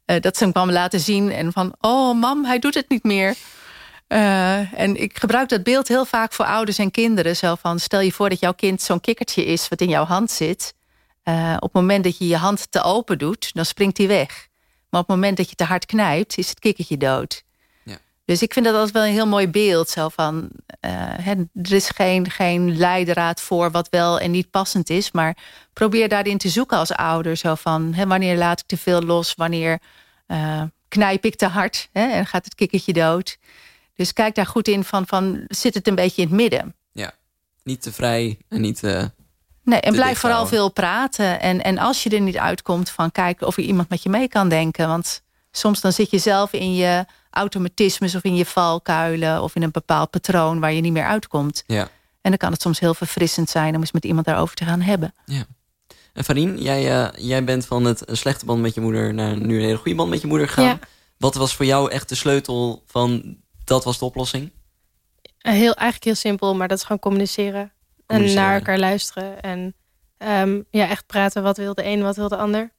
Uh, dat ze hem kwam laten zien en van... oh, mam, hij doet het niet meer. En ik gebruik dat beeld heel vaak voor ouders en kinderen. Zo van, stel je voor dat jouw kind zo'n kikkertje is... wat in jouw hand zit... Uh, op het moment dat je je hand te open doet, dan springt hij weg. Maar op het moment dat je te hard knijpt, is het kikkertje dood. Ja. Dus ik vind dat altijd wel een heel mooi beeld. Zo van, uh, hè, er is geen, geen leidraad voor wat wel en niet passend is. Maar probeer daarin te zoeken als ouder. Zo van, hè, wanneer laat ik te veel los? Wanneer uh, knijp ik te hard? Hè, en gaat het kikkertje dood? Dus kijk daar goed in van, van, zit het een beetje in het midden? Ja, niet te vrij en niet... te Nee, en blijf vooral veel praten. En, en als je er niet uitkomt, van kijken of er iemand met je mee kan denken. Want soms dan zit je zelf in je automatismes of in je valkuilen... of in een bepaald patroon waar je niet meer uitkomt. Ja. En dan kan het soms heel verfrissend zijn om eens met iemand daarover te gaan hebben. Ja. En Farine, jij, uh, jij bent van het slechte band met je moeder... naar nu een hele goede band met je moeder gegaan. Ja. Wat was voor jou echt de sleutel van dat was de oplossing? Heel, eigenlijk heel simpel, maar dat is gewoon communiceren. En naar elkaar luisteren. En um, ja, echt praten. Wat wil de een, wat wil de ander.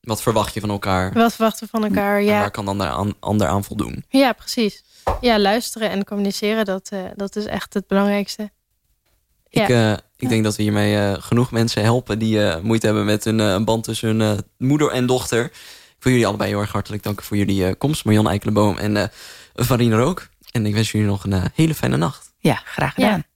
Wat verwacht je van elkaar? Wat verwachten we van elkaar, ja. En waar kan dan de an ander aan voldoen? Ja, precies. Ja, luisteren en communiceren, dat, uh, dat is echt het belangrijkste. Ik, uh, ik denk dat we hiermee uh, genoeg mensen helpen... die moeite hebben met een, een band tussen hun moeder en dochter. Ik wil jullie allebei heel erg hartelijk danken voor jullie komst. Marion Eikelenboom en Farine Rook. En ik wens jullie nog een hele fijne nacht. Ja, graag gedaan. Ja.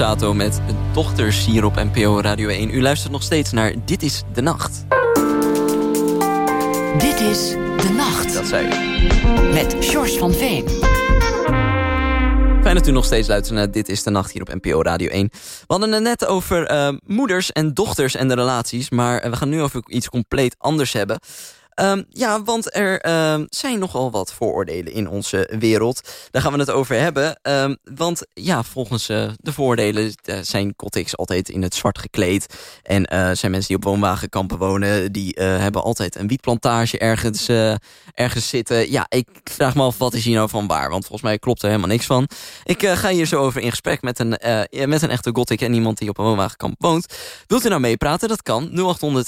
Borsato met Dochters hier op NPO Radio 1. U luistert nog steeds naar Dit is de Nacht. Dit is De Nacht Dat zei u. met Sjors van Veen. Fijn dat u nog steeds luistert naar Dit is de Nacht hier op NPO Radio 1. We hadden het net over eh, moeders en dochters en de relaties... maar we gaan nu over iets compleet anders hebben. Ehm, ja, want er ehm, zijn nogal wat vooroordelen in onze wereld. Daar gaan we het over hebben. Ehm, want ja, volgens eh, de vooroordelen eh, zijn gothics altijd in het zwart gekleed. En eh, zijn mensen die op woonwagenkampen wonen... die hebben altijd een wietplantage ergens, ergens zitten. Ja, ik vraag me af, wat is hier nou van waar? Want volgens mij klopt er helemaal niks van. Ik ga hier zo over in gesprek met een, met een echte gothic... en iemand die op een woonwagenkamp woont. Wilt u nou meepraten? Dat kan. 0800-112.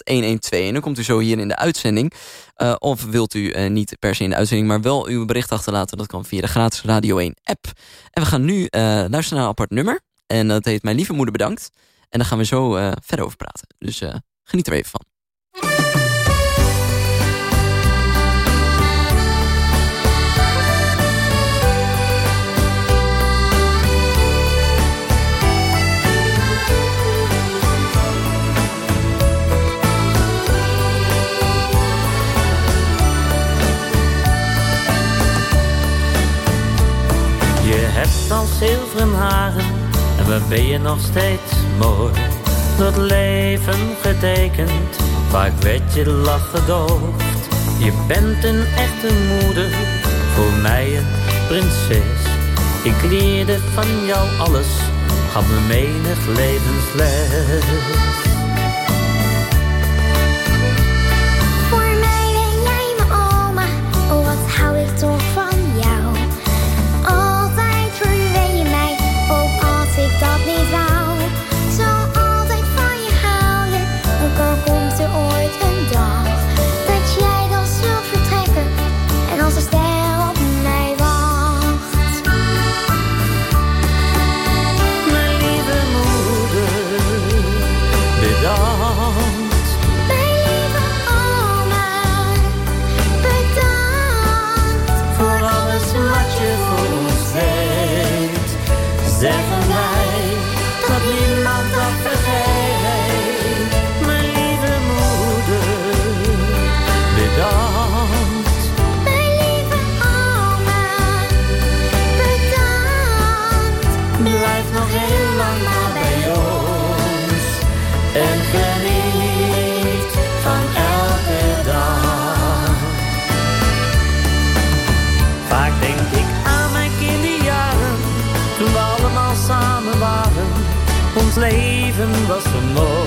En dan komt u zo hier in de uitzending... Uh, of wilt u uh, niet per se in de uitzending, maar wel uw bericht achterlaten. Dat kan via de gratis Radio 1 app. En we gaan nu uh, luisteren naar een apart nummer. En dat heet Mijn Lieve Moeder Bedankt. En daar gaan we zo verder over praten. Dus geniet er even van. Hebt al zilveren haren en waar ben je nog steeds mooi? Door het leven getekend, vaak werd je lach gedoofd. Je bent een echte moeder, voor mij een prinses. Ik leerde van jou alles, gaf me menig levensles. Leven was zo mooi.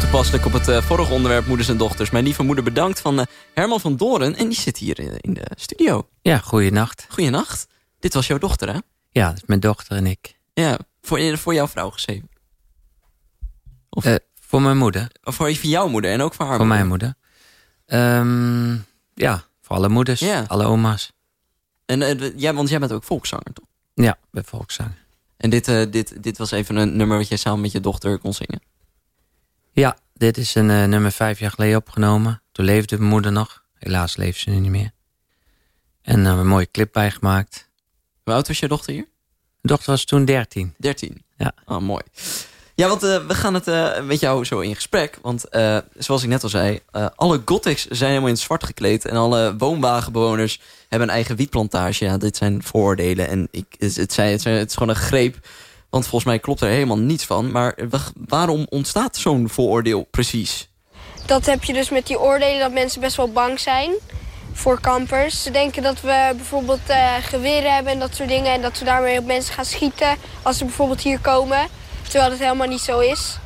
Toepasselijk op het uh, vorige onderwerp moeders en dochters. Mijn lieve moeder bedankt van uh, Herman van Doren. En die zit hier in, in de studio. Ja, goeienacht. Goeienacht. Dit was jouw dochter, hè? Ja, dat is mijn dochter en ik. Ja, voor, voor jouw vrouw geschreven? Of, uh, voor mijn moeder. Of voor jouw moeder en ook voor haar voor moeder? mijn moeder. Um, ja, voor alle moeders, ja. alle oma's. En, ja, want jij bent ook volkszanger, toch? Ja, ik ben volkszanger. En dit, dit, dit was even een nummer wat jij samen met je dochter kon zingen? Ja, dit is een uh, nummer vijf jaar geleden opgenomen. Toen leefde mijn moeder nog. Helaas leeft ze nu niet meer. En uh, een mooie clip bijgemaakt. Hoe oud was je dochter hier? De dochter was toen 13. 13? Ja. Oh, mooi. Ja, want uh, we gaan het met jou zo in gesprek. Want zoals ik net al zei, alle gothics zijn helemaal in het zwart gekleed. En alle woonwagenbewoners hebben een eigen wietplantage. Ja, dit zijn vooroordelen. En ik, het, het, zei, het, het is gewoon een greep want volgens mij klopt er helemaal niets van. Maar waarom ontstaat zo'n vooroordeel precies? Dat heb je dus met die oordelen dat mensen best wel bang zijn voor kampers. Ze denken dat we bijvoorbeeld uh, geweren hebben en dat soort dingen... en dat ze daarmee op mensen gaan schieten als ze bijvoorbeeld hier komen. Terwijl dat helemaal niet zo is.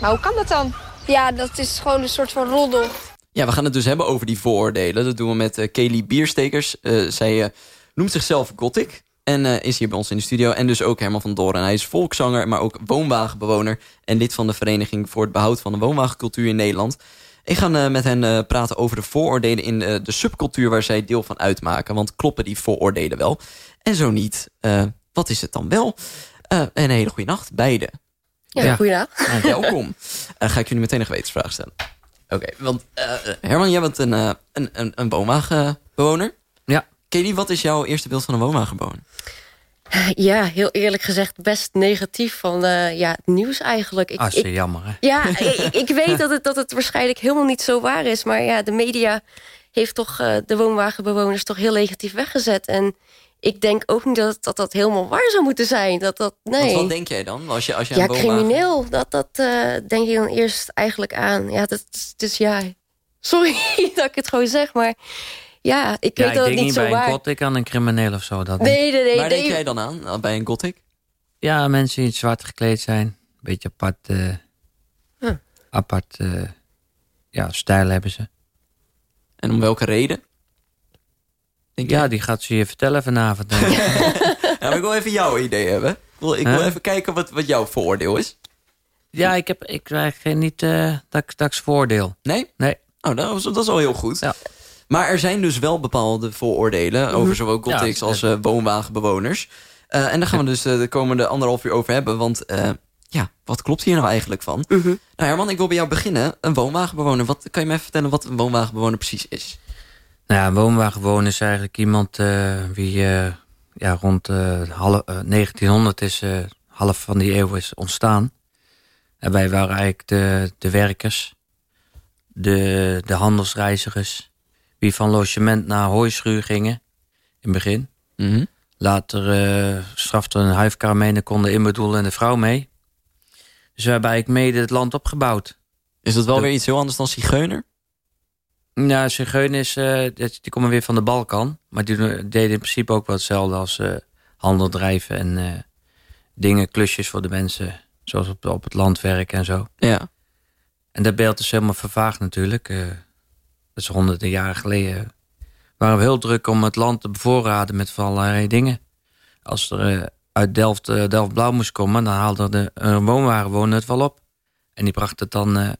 Maar hoe kan dat dan? Ja, dat is gewoon een soort van roddel. Ja, we gaan het dus hebben over die vooroordelen. Dat doen we met uh, Kelly Bierstekers. Uh, zij noemt zichzelf Gothic. En uh, is hier bij ons in de studio. En dus ook Herman van Doren. Hij is volkszanger, maar ook woonwagenbewoner. En lid van de Vereniging voor het Behoud van de Woonwagencultuur in Nederland. Ik ga uh, met hen uh, praten over de vooroordelen in de subcultuur waar zij deel van uitmaken. Want kloppen die vooroordelen wel? En zo niet, wat is het dan wel? een hele goede nacht, beide. Ja, ja. goeiedag. welkom. ga ik jullie meteen een gewetensvraag stellen. Oké, okay, want Herman, jij bent een, een, een, een woonwagenbewoner. Kelly, wat is jouw eerste beeld van een woonwagenbewoner? Ja, heel eerlijk gezegd best negatief van uh, ja, het nieuws eigenlijk. Ik, ah, ik, jammer hè? Ja, ik, ik, weet dat het, dat het waarschijnlijk helemaal niet zo waar is. Maar ja, de media heeft toch uh, de woonwagenbewoners toch heel negatief weggezet. En ik denk ook niet dat dat, dat helemaal waar zou moeten zijn. Dat, dat, nee. Want wat denk jij dan? Als je, als je ja, een woonwagen... crimineel. Dat, dat eh, denk je dan eerst eigenlijk aan. Ja, dat is dus ja. Sorry dat ik het gewoon zeg, maar ja, ik Ja, weet ik dat het denk niet niet zo bij waar een gothic aan een crimineel of zo. Dat Nee, niet. nee, nee. Waar nee. denk jij dan aan, eh, bij een gothic? Ja, mensen die in het zwart gekleed zijn. Een beetje apart, eh, Huh. apart eh, ja, stijl hebben ze. En om welke reden? Denk Ja, jij? die gaat ze je vertellen vanavond. denk ik. Ja, maar ik wil even jouw idee hebben. Ik wil, ik wil even kijken wat, wat jouw vooroordeel is. ja, ik heb ik krijg geen- niet eh, dat, ik- ik voordeel. Nee? Nee. Oh, dat is, dat is al heel goed. Ja. Maar er zijn dus wel bepaalde vooroordelen... over zowel gothics Ja, als eh, woonwagenbewoners. Eh, en daar gaan we dus eh, de komende anderhalf uur over hebben. Want ja, wat klopt hier nou eigenlijk van? Nou Herman, ik wil bij jou beginnen. Een woonwagenbewoner. Wat, kan je mij even vertellen wat een woonwagenbewoner precies is? Nou ja, een woonwagenbewoner is eigenlijk iemand wie ja, rond eh, half, eh, 1900 is, half van die eeuw is ontstaan. En wij waren eigenlijk de, de werkers, de, de handelsreizigers, wie van logement naar hooischuur gingen in het begin. Mhm. Later uh, strafte een huifkar mee en konden inbedoelen en de vrouw mee. Dus we hebben eigenlijk mede het land opgebouwd. Is dat wel De- weer iets heel anders dan zigeuner? Ja, Zigeuners, eh die die komen weer van de Balkan. Maar die deden in principe ook wel hetzelfde als eh, handel drijven en dingen, klusjes voor de mensen. Zoals op, op het land werken en zo. Ja. En dat beeld is helemaal vervaagd natuurlijk. Dat is honderden jaren geleden. Waren we heel druk om het land te bevoorraden met van allerlei dingen. Als er eh, uit Delft, eh, Delft Blauw moest komen, dan haalde de een woonwagenwoner het wel op. En die bracht het dan eh,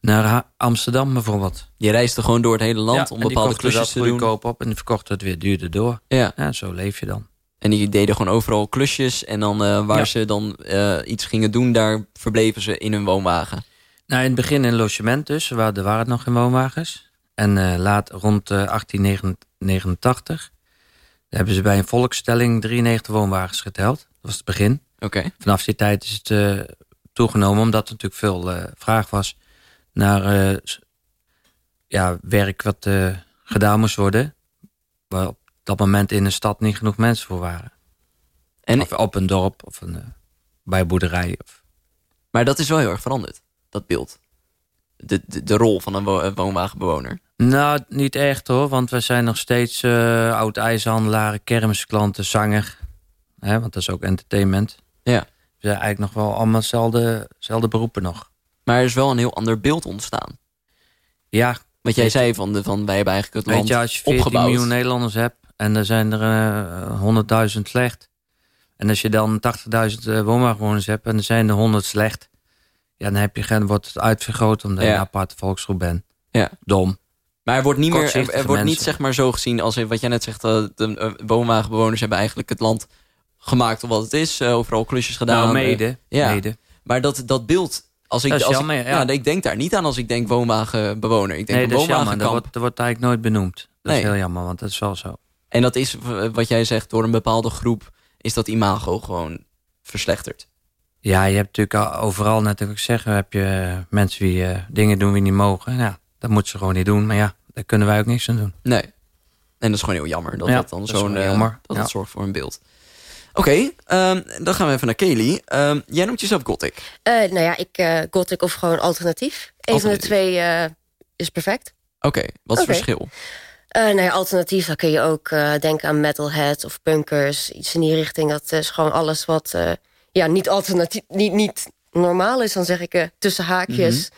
naar Amsterdam bijvoorbeeld. Je reisde gewoon door het hele land om bepaalde klusjes te dat doen. goedkoop op en die verkochten het weer duurder door. Ja. Ja, zo leef je dan. En die deden gewoon overal klusjes. En dan waar Ja. ze dan iets gingen doen, daar verbleven ze in hun woonwagen. Nou, in het begin een logement dus. Waren, er waren nog geen woonwagens. En eh, laat rond eh, 1889 hebben ze bij een volkstelling 93 woonwagens geteld. Dat was het begin. Oké. Vanaf die tijd is het eh, toegenomen, omdat er natuurlijk veel eh, vraag was naar eh, ja, werk wat eh, gedaan moest worden. Waar op dat moment in een stad niet genoeg mensen voor waren. En- of op een dorp of een, eh, bij een boerderij. Of, Maar dat is wel heel erg veranderd, dat beeld. De, de, de rol van een wo- een woonwagenbewoner. Nou, niet echt hoor, want we zijn nog steeds eh oud-ijzerhandelaren, kermisklanten, zanger. Hè, want dat is ook entertainment. Ja. We zijn eigenlijk nog wel allemaal hetzelfde beroepen nog. Maar er is wel een heel ander beeld ontstaan. Ja. Wat jij zei van, de, van wij hebben eigenlijk het Weet land je, als je 14 opgebouwd. miljoen Nederlanders hebt en er zijn er eh, 100.000 slecht. En als je dan 80.000 eh, woonwagenbewoners hebt en er zijn er 100 slecht. Ja, dan heb je geen, wordt het uitvergroot omdat je een aparte volksgroep bent. Ja. Dom. Maar er wordt niet meer, er, er wordt niet zeg maar zo gezien als wat jij net zegt. de eh, woonwagenbewoners hebben eigenlijk het land gemaakt op wat het is. eh, overal klusjes gedaan. Nou, mede. ja. mede. Maar dat, dat beeld, als ik, als jammer, ik, ja. ja, ik denk daar niet aan als ik denk woonwagenbewoner. Ik denk Nee, dat is jammer. Dat wordt, dat wordt eigenlijk nooit benoemd. Dat Nee. is heel jammer, want dat is wel zo. En dat is eh, wat jij zegt, door een bepaalde groep is dat imago gewoon verslechterd. Ja, je hebt natuurlijk al- overal, net wat ik zeg, heb je mensen die eh, dingen doen die niet mogen. Ja, dat moeten ze gewoon niet doen. Maar ja, daar kunnen wij ook niks aan doen. Nee. En dat is gewoon heel jammer dat Ja, dat dan dat zo'n eh, jammer. dat Ja. het zorgt voor een beeld. Oké, ehm, dan gaan we even naar Kelly. Ehm, jij noemt jezelf gothic. Eh, nou ja, ik eh gothic of gewoon alternatief. Een van de twee eh, is perfect. Oké, wat is het verschil? Eh nou ja, alternatief, dan kun je ook eh, denken aan metalhead of punkers. Iets in die richting. Dat is gewoon alles wat eh, ja, niet alternatief, niet, niet normaal is. Dan zeg ik eh, tussen haakjes.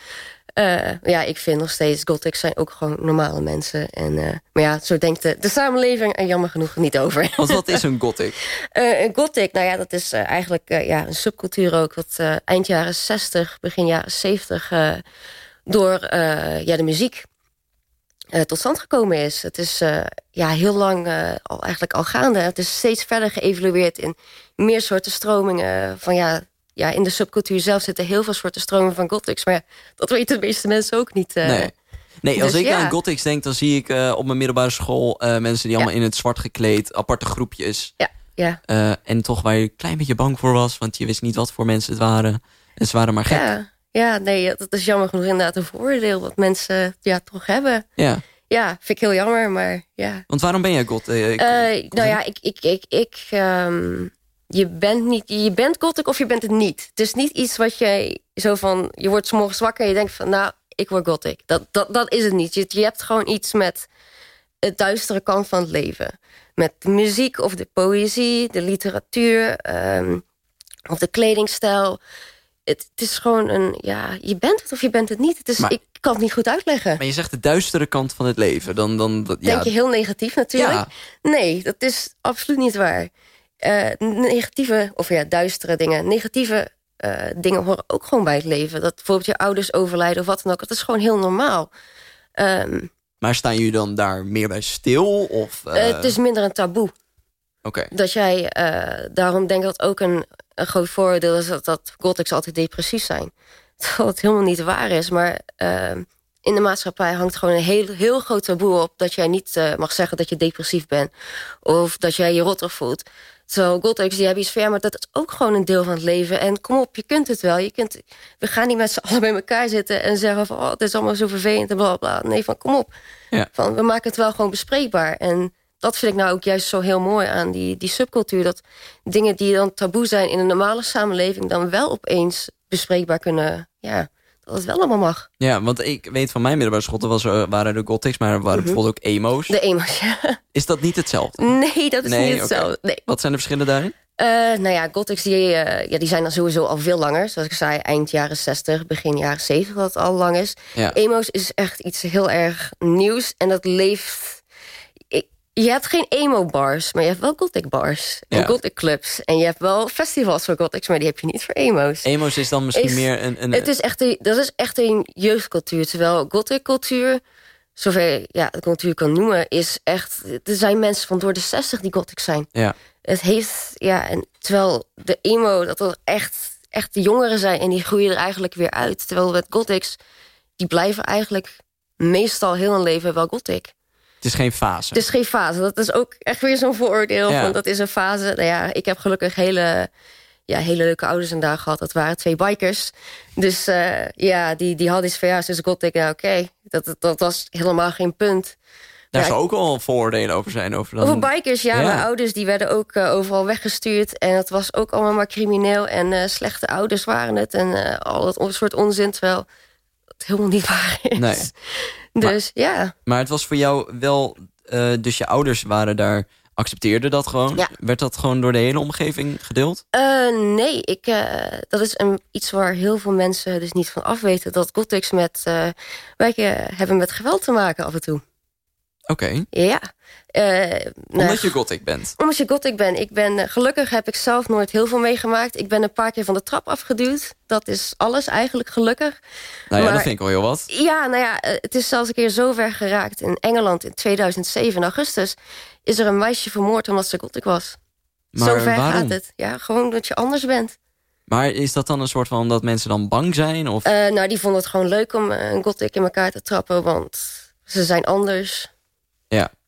Eh, ja, ik vind nog steeds gothics zijn ook gewoon normale mensen. En, eh, maar ja, zo denkt de, de samenleving er jammer genoeg niet over. Want wat is een gothic? Een gothic, nou ja, dat is eigenlijk ja, een subcultuur ook... wat eind jaren 60, begin jaren 70... eh, door ja, de muziek eh, tot stand gekomen is. Het is eh, ja, heel lang eh, al, eigenlijk al gaande. Het is steeds verder geëvolueerd in meer soorten stromingen. Van, ja, ja, in de subcultuur zelf zitten heel veel soorten stromingen van gothics. Maar ja, dat weten de meeste mensen ook niet. Nee. Nee, als Dus ik ja. aan gothics denk, dan zie ik op mijn middelbare school mensen die allemaal in het zwart gekleed, aparte groepjes. Ja, ja. En toch waar je een klein beetje bang voor was, want je wist niet wat voor mensen het waren. En ze waren maar gek. Ja, ja, nee, dat is jammer genoeg inderdaad een vooroordeel... wat mensen ja, toch hebben. Ja. ja, vind ik heel jammer, maar ja. Want waarom ben jij God? Eh, Eh, nou ja, ik, ik, ik, ik, ehm, je bent niet, je bent gothic of je bent het niet. Het is niet iets wat jij zo van, je wordt morgens wakker en je denkt van, nou, ik word gothic. Dat, dat, dat is het niet. Je, je hebt gewoon iets met het duistere kant van het leven. Met de muziek of de poëzie, de literatuur, ehm, of de kledingstijl. Het, het is gewoon een, ja, je bent het of je bent het niet. Het is, Maar- ik kan het niet goed uitleggen. Maar je zegt de duistere kant van het leven. Dan, dan, dat- ja, Denk je heel negatief natuurlijk? Ja. Nee, dat is absoluut niet waar. Eh, negatieve, of ja, duistere dingen. Negatieve eh, dingen horen ook gewoon bij het leven. Dat bijvoorbeeld je ouders overlijden of wat dan ook. Dat is gewoon heel normaal. Ehm, Maar staan jullie dan daar meer bij stil? Of, eh, het is minder een taboe. Oké. Dat jij, daarom denk ik dat ook een, een groot voordeel is... dat, dat gothics altijd depressief zijn. Terwijl het helemaal niet waar is. Maar ehm, in de maatschappij hangt gewoon een heel, heel groot taboe op... dat jij niet eh, mag zeggen dat je depressief bent. Of dat jij je rotter voelt. Terwijl gothics, die hebben iets van... ja, maar dat is ook gewoon een deel van het leven. En kom op, je kunt het wel. Je kunt, we gaan niet met z'n allen bij elkaar zitten... en zeggen van, oh, het is allemaal zo vervelend en bla bla. Nee, van kom op. Ja. Van, we maken het wel gewoon bespreekbaar. En dat vind ik nou ook juist zo heel mooi aan die, die subcultuur. Dat dingen die dan taboe zijn in een normale samenleving... dan wel opeens bespreekbaar kunnen... ja, dat het wel allemaal mag. Ja, want ik weet van mijn middelbare school... er was, er waren de gothics, maar er waren bijvoorbeeld ook emo's. Mhm. De emo's, ja. Is dat niet hetzelfde? Nee, dat is Nee, niet hetzelfde. Nee. Wat zijn de verschillen daarin? Eh, nou ja, gothics die, eh, ja, die zijn dan sowieso al veel langer. Zoals ik zei, eind jaren 60, begin jaren 70 dat al lang is. Ja. Emo's is echt iets heel erg nieuws. En dat leeft... Je hebt geen emo-bars, maar je hebt wel gothic bars. En Ja. gothic clubs. En je hebt wel festivals voor gothics, maar die heb je niet voor emo's. Emo's is dan misschien Is- meer een... een Het is echt een, dat is echt een jeugdcultuur. Terwijl gothic cultuur, zover ja, de cultuur kan noemen... is echt... Er zijn mensen van door de 60 die gothic zijn. ja. Het heeft, ja, en terwijl de emo, dat er echt, echt de jongeren zijn... en die groeien er eigenlijk weer uit. Terwijl met gothics, die blijven eigenlijk meestal heel hun leven wel gothic. Het is geen fase. Het is geen fase. Dat is ook echt weer zo'n vooroordeel. Ja. Van, dat is een fase. Nou ja, ik heb gelukkig hele, ja, hele leuke ouders en daar gehad. Dat waren twee bikers. Dus eh, ja, die, die hadden iets van ja, is gothic. Ja, oké. Dat, dat, dat was helemaal geen punt. Daar Ja, zou ook al vooroordelen over zijn. Over, dan... over bikers, ja. Ja. Mijn ouders die werden ook eh, overal weggestuurd. En het was ook allemaal maar crimineel. En eh, slechte ouders waren het. En al dat soort onzin. Terwijl het helemaal niet waar is. Nee. Dus ja. Maar het was voor jou wel... eh, dus je ouders waren daar... accepteerden dat gewoon? Ja. Werd dat gewoon door de hele omgeving gedeeld? Eh, nee, ik, eh, dat is een, iets waar heel veel mensen dus niet van afweten. Dat gothics met, wij eh, hebben met geweld te maken af en toe. Oké. Ja. Nou, Omdat je gothic bent. Omdat je gothic bent. Ik ben, eh, gelukkig heb ik zelf nooit heel veel meegemaakt. Ik ben een paar keer van de trap afgeduwd. Dat is alles eigenlijk gelukkig. Nou ja, Maar- dat vind ik wel heel wat. Ja, nou ja, eh, het is zelfs een keer zo ver geraakt. In Engeland in 2007, in augustus... is er een meisje vermoord omdat ze gothic was. Maar zo ver waarom? gaat het. Ja, gewoon dat je anders bent. Maar is dat dan een soort van dat mensen dan bang zijn? Of... Nou, die vonden het gewoon leuk om een gothic in elkaar te trappen... want ze zijn anders.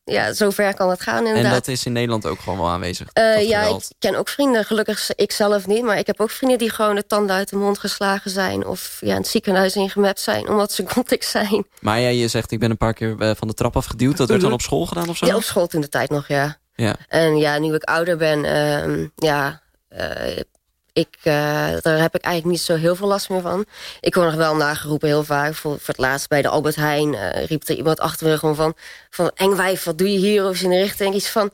Ja. Ja, zo ver kan het gaan En inderdaad. dat is in Nederland ook gewoon wel aanwezig. Eh, ja, ik ken ook vrienden. Gelukkig ik zelf niet. Maar ik heb ook vrienden die gewoon de tanden uit de mond geslagen zijn. Of ja, in het ziekenhuis ingemapt zijn. Omdat ze gothic zijn. Maar ja, je zegt ik ben een paar keer eh, van de trap afgeduwd. Dat werd dan op school gedaan of zo? Ja, op school toen de tijd nog, ja. Ja. En ja, nu ik ouder ben, ehm, ja, eh, ik, eh, daar heb ik eigenlijk niet zo heel veel last meer van. Ik word nog wel nageroepen heel vaak. Voor, voor het laatst bij de Albert Heijn eh, riep er iemand achter me gewoon van... van eng wijf, wat doe je hier? Of in de richting iets van...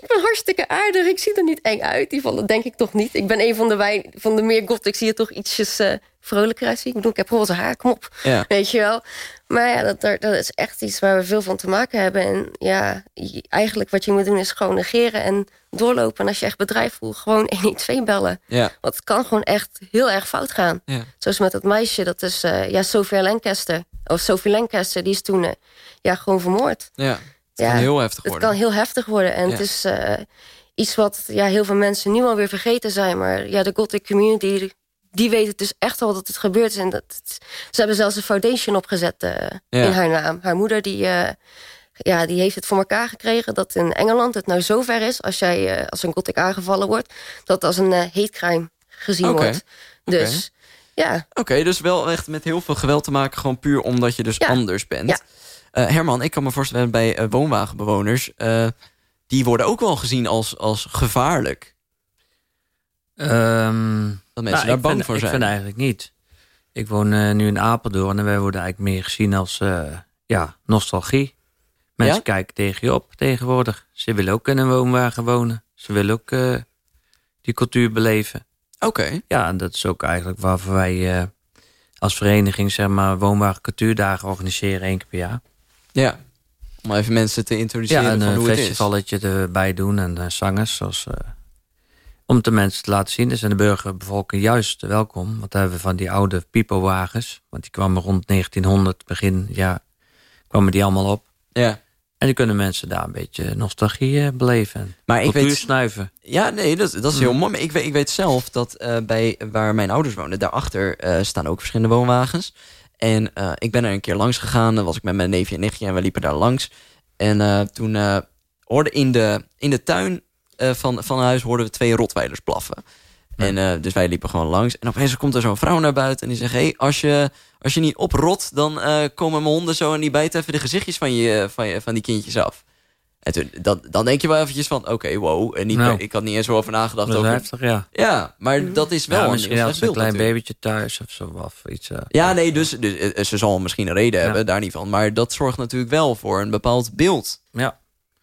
Ik ben hartstikke aardig, ik zie er niet eng uit. Die vallen denk ik toch niet. Ik ben een van de, wijn, van de meer gothic, zie je toch ietsjes eh, vrolijker uitzien. Ik bedoel, ik heb roze haar, kom op. Ja. Weet je wel. Maar ja, dat, dat is echt iets waar we veel van te maken hebben. En ja, eigenlijk wat je moet doen is gewoon negeren en doorlopen. En als je echt bedrijf voelt, gewoon 112 bellen. Ja. Want het kan gewoon echt heel erg fout gaan. Ja. Zoals met dat meisje, dat is eh, ja, Sophia Lancaster. Of Sophie Lancaster, die is toen eh, ja, gewoon vermoord. Ja. Het kan heel heftig Het worden. kan heel heftig worden. En Ja. het is eh, iets wat ja, heel veel mensen nu alweer vergeten zijn. Maar ja, de gothic community, die weet het dus echt al dat het gebeurd is. En dat het- ze hebben zelfs een foundation opgezet eh, Ja. in haar naam. Haar moeder die, eh, ja, die heeft het voor elkaar gekregen... dat in Engeland het nou zo ver is... als, jij, eh, als een gothic aangevallen wordt... dat als een hate crime gezien wordt. Dus ja, Oké, dus wel echt met heel veel geweld te maken. Gewoon puur omdat je dus Ja. anders bent. Ja. Eh, Herman, ik kan me voorstellen bij woonwagenbewoners... eh, die worden ook wel gezien als, als gevaarlijk. Ehm, Dat mensen nou, daar ik bang vind, voor ik zijn. vind eigenlijk niet. Ik woon eh, nu in Apeldoorn en wij worden eigenlijk meer gezien als eh, ja, nostalgie. Mensen Ja? kijken tegen je op tegenwoordig. Ze willen ook in een woonwagen wonen. Ze willen ook eh, die cultuur beleven. Oké. Ja, en dat is ook eigenlijk waarvoor wij als vereniging zeg maar woonwagen cultuurdagen organiseren één keer per jaar. Ja. Om even mensen te introduceren Ja, en van een hoe het is. festivalletje erbij doen en zangers. Zoals, om de mensen te laten zien. Dus en de burgerbevolking juist welkom. Want daar hebben we van die oude pipowagens. Want die kwamen rond 1900, begin ja, kwamen die allemaal op. Ja. En die kunnen mensen daar een beetje nostalgie eh, beleven. Maar ik weet- snuiven. Ja, nee, dat, dat is heel Mm. mooi. Maar ik weet, ik weet zelf dat eh, bij waar mijn ouders wonen, daarachter eh staan ook verschillende woonwagens. En ik ben er een keer langs gegaan. Dan was ik met mijn neefje en nichtje en we liepen daar langs. En toen hoorde in de, in de tuin eh, van, van huis hoorden we twee rotweilers blaffen. En eh, dus wij liepen gewoon langs. En opeens komt er zo'n vrouw naar buiten en die zegt... Hey, als je, als je niet oprot, dan eh, komen mijn honden zo... en die bijten even de gezichtjes van, je, van, je, van die kindjes af. En toen, dan, dan denk je wel eventjes van... Oké, wow. En niet, Nou. ik had niet eens zo over nagedacht. Dat is over, heftig, ja. Ja, maar dat is wel Ja, een misschien een beeld klein babytje thuis of zo. Of iets, eh. Ja, nee, dus, dus ze zal misschien een reden hebben, daar niet van. Maar dat zorgt natuurlijk wel voor een bepaald beeld. Ja.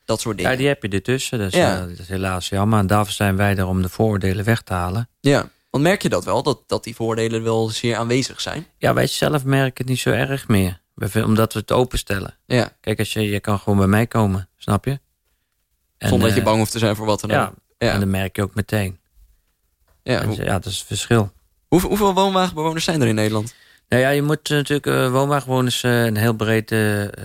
Dat soort dingen. Ja, die heb je ertussen. Dus Ja. dat is helaas jammer. En daarvoor zijn wij er om de vooroordelen weg te halen. Ja, want merk je dat wel, dat, dat die voordelen wel zeer aanwezig zijn? Ja, wij zelf merken het niet zo erg meer. Omdat we het openstellen. Ja. Kijk, als je, je kan gewoon bij mij komen, snap je? En, Zonder dat je eh, bang hoeft te zijn voor wat dan ook. Ja, Ja. en dat merk je ook meteen. Ja, En, ja, dat is het verschil. Hoeveel, hoeveel woonwagenbewoners zijn er in Nederland? Nou ja, je moet eh, natuurlijk eh, woonwagenbewoners een heel brede eh,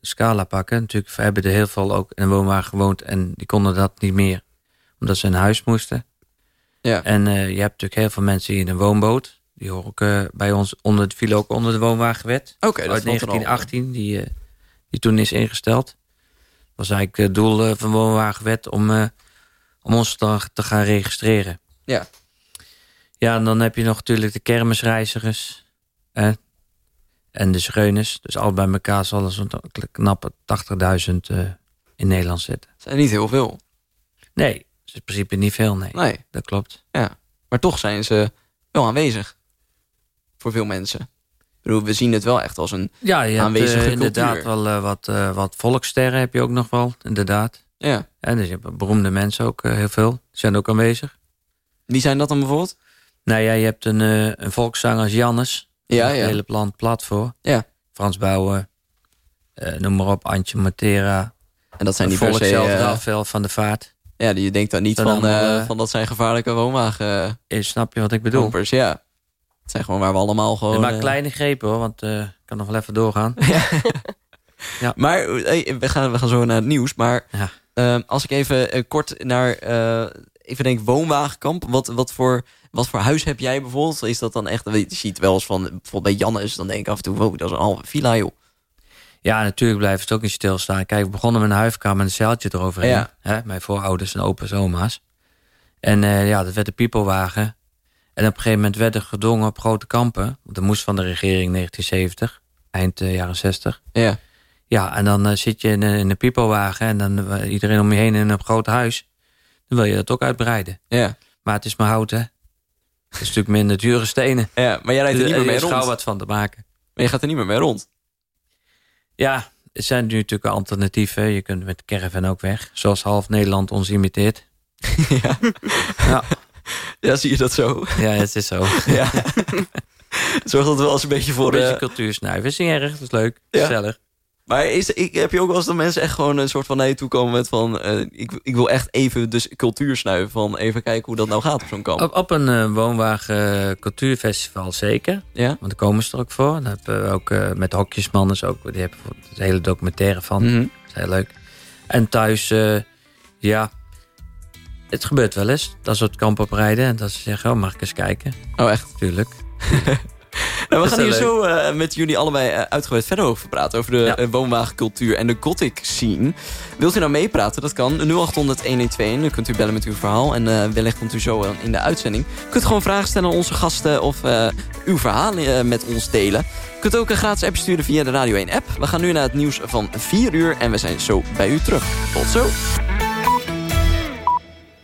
scala pakken. Natuurlijk we hebben er heel veel ook in een woonwagen gewoond en die konden dat niet meer. Omdat ze in huis moesten. Ja. En eh, je hebt natuurlijk heel veel mensen in een woonboot. Die horen ook eh, bij ons, onder, die vielen ook onder de woonwagenwet. Oké, dat Uit valt er al. 1918, die, eh, die toen is ingesteld. Dat was eigenlijk het doel eh, van woonwagenwet om, eh, om ons te, te gaan registreren. Ja. Ja, en dan heb je nog natuurlijk de kermisreizigers. Hè? En de schreuners. Dus al bij elkaar zal er zo'n knappe 80.000 eh, in Nederland zitten. Zijn niet heel veel. Nee, dat is in principe niet veel, nee. Nee. Dat klopt. Ja, maar toch zijn ze wel aanwezig. Voor veel mensen. Ik bedoel, we zien het wel echt als een Ja, je hebt aanwezige eh, cultuur. inderdaad wel eh, wat, eh, wat volkssterren heb je ook nog wel, inderdaad. Ja. En dus je hebt beroemde mensen ook eh, heel veel. Die zijn ook aanwezig. Wie zijn dat dan bijvoorbeeld? Nou ja, je hebt een, eh, een volkszanger als Jannes. Ja, ja. Hele land plat voor. Ja. Frans Bouwen. eh, noem maar op, Antje Matera. En dat zijn niet per se... eh, van der Vaart. ja, die je denkt dan niet van, allemaal, eh, van dat zijn gevaarlijke woonwagen... Snap je wat ik bedoel? Ja. Het zijn gewoon waar we allemaal gewoon... maar eh, kleine grepen hoor, want ik kan nog wel even doorgaan. Ja. Maar eh, we, gaan, we gaan zo naar het nieuws. Maar Ja. eh, als ik even kort naar... even denk woonwagenkamp. Wat, wat, voor, wat voor huis heb jij bijvoorbeeld? Is dat dan echt... Je ziet wel eens van... Bijvoorbeeld bij Jannes. Dan denk ik af en toe... Wow, dat is een halve villa joh. Ja, natuurlijk blijft het ook niet stilstaan. Kijk, we begonnen met een huifkamer en een zeiltje eroverheen. Ja. Hè, mijn voorouders en opa's oma's. En eh, ja, dat werd een piepelwagen. En op een gegeven moment werden gedongen op grote kampen. Want dat moest van de regering 1970, eind eh, jaren 60. Ja. Ja, en dan eh, zit je in, een- in een piepelwagen en dan iedereen om je heen in een groot huis. Dan wil je dat ook uitbreiden. Ja. Maar het is maar hout, hè. Het is natuurlijk minder dure stenen. Ja, maar jij rijdt er niet meer mee Er is rond. wat van te maken. Maar je gaat er niet meer mee rond. Ja, er zijn nu natuurlijk alternatieven. Je kunt met de caravan ook weg. Zoals half Nederland ons imiteert. ja. Ja. ja, zie je dat zo? Ja, het is zo. ja. Zorgt dat wel eens een beetje voor... Een beetje eh, cultuur snuiven. is niet erg, dat is leuk. Gezellig. Maar is, ik, heb je ook wel eens dat mensen echt gewoon een soort van naar je toe komen met van... eh, ik, ik wil echt even dus cultuur snuiven van even kijken hoe dat nou gaat op zo'n kamp. Op, op een eh, woonwagen eh, cultuurfestival zeker. Ja? Want daar komen ze er ook voor. Dan hebben we ook met hokjesmanners ook. Die hebben het hele documentaire van. Mhm. Dat is heel leuk. En thuis, ja... Het gebeurt wel eens. Dat ze het kamp oprijden. En dat ze zeggen, oh, mag ik eens kijken? Oh, echt? Tuurlijk. Nou, we gaan hier zo eh, met jullie allebei eh, uitgebreid verder over praten. Over de eh, woonwagencultuur en de gothic scene. Wilt u nou meepraten? Dat kan. 0800-1121. Dan kunt u bellen met uw verhaal. En wellicht komt u zo in de uitzending. U kunt gewoon vragen stellen aan onze gasten. Of uw verhaal met ons delen. U kunt ook een gratis app sturen via de Radio 1 app. We gaan nu naar het nieuws van 4 uur. En we zijn zo bij u terug. Tot zo.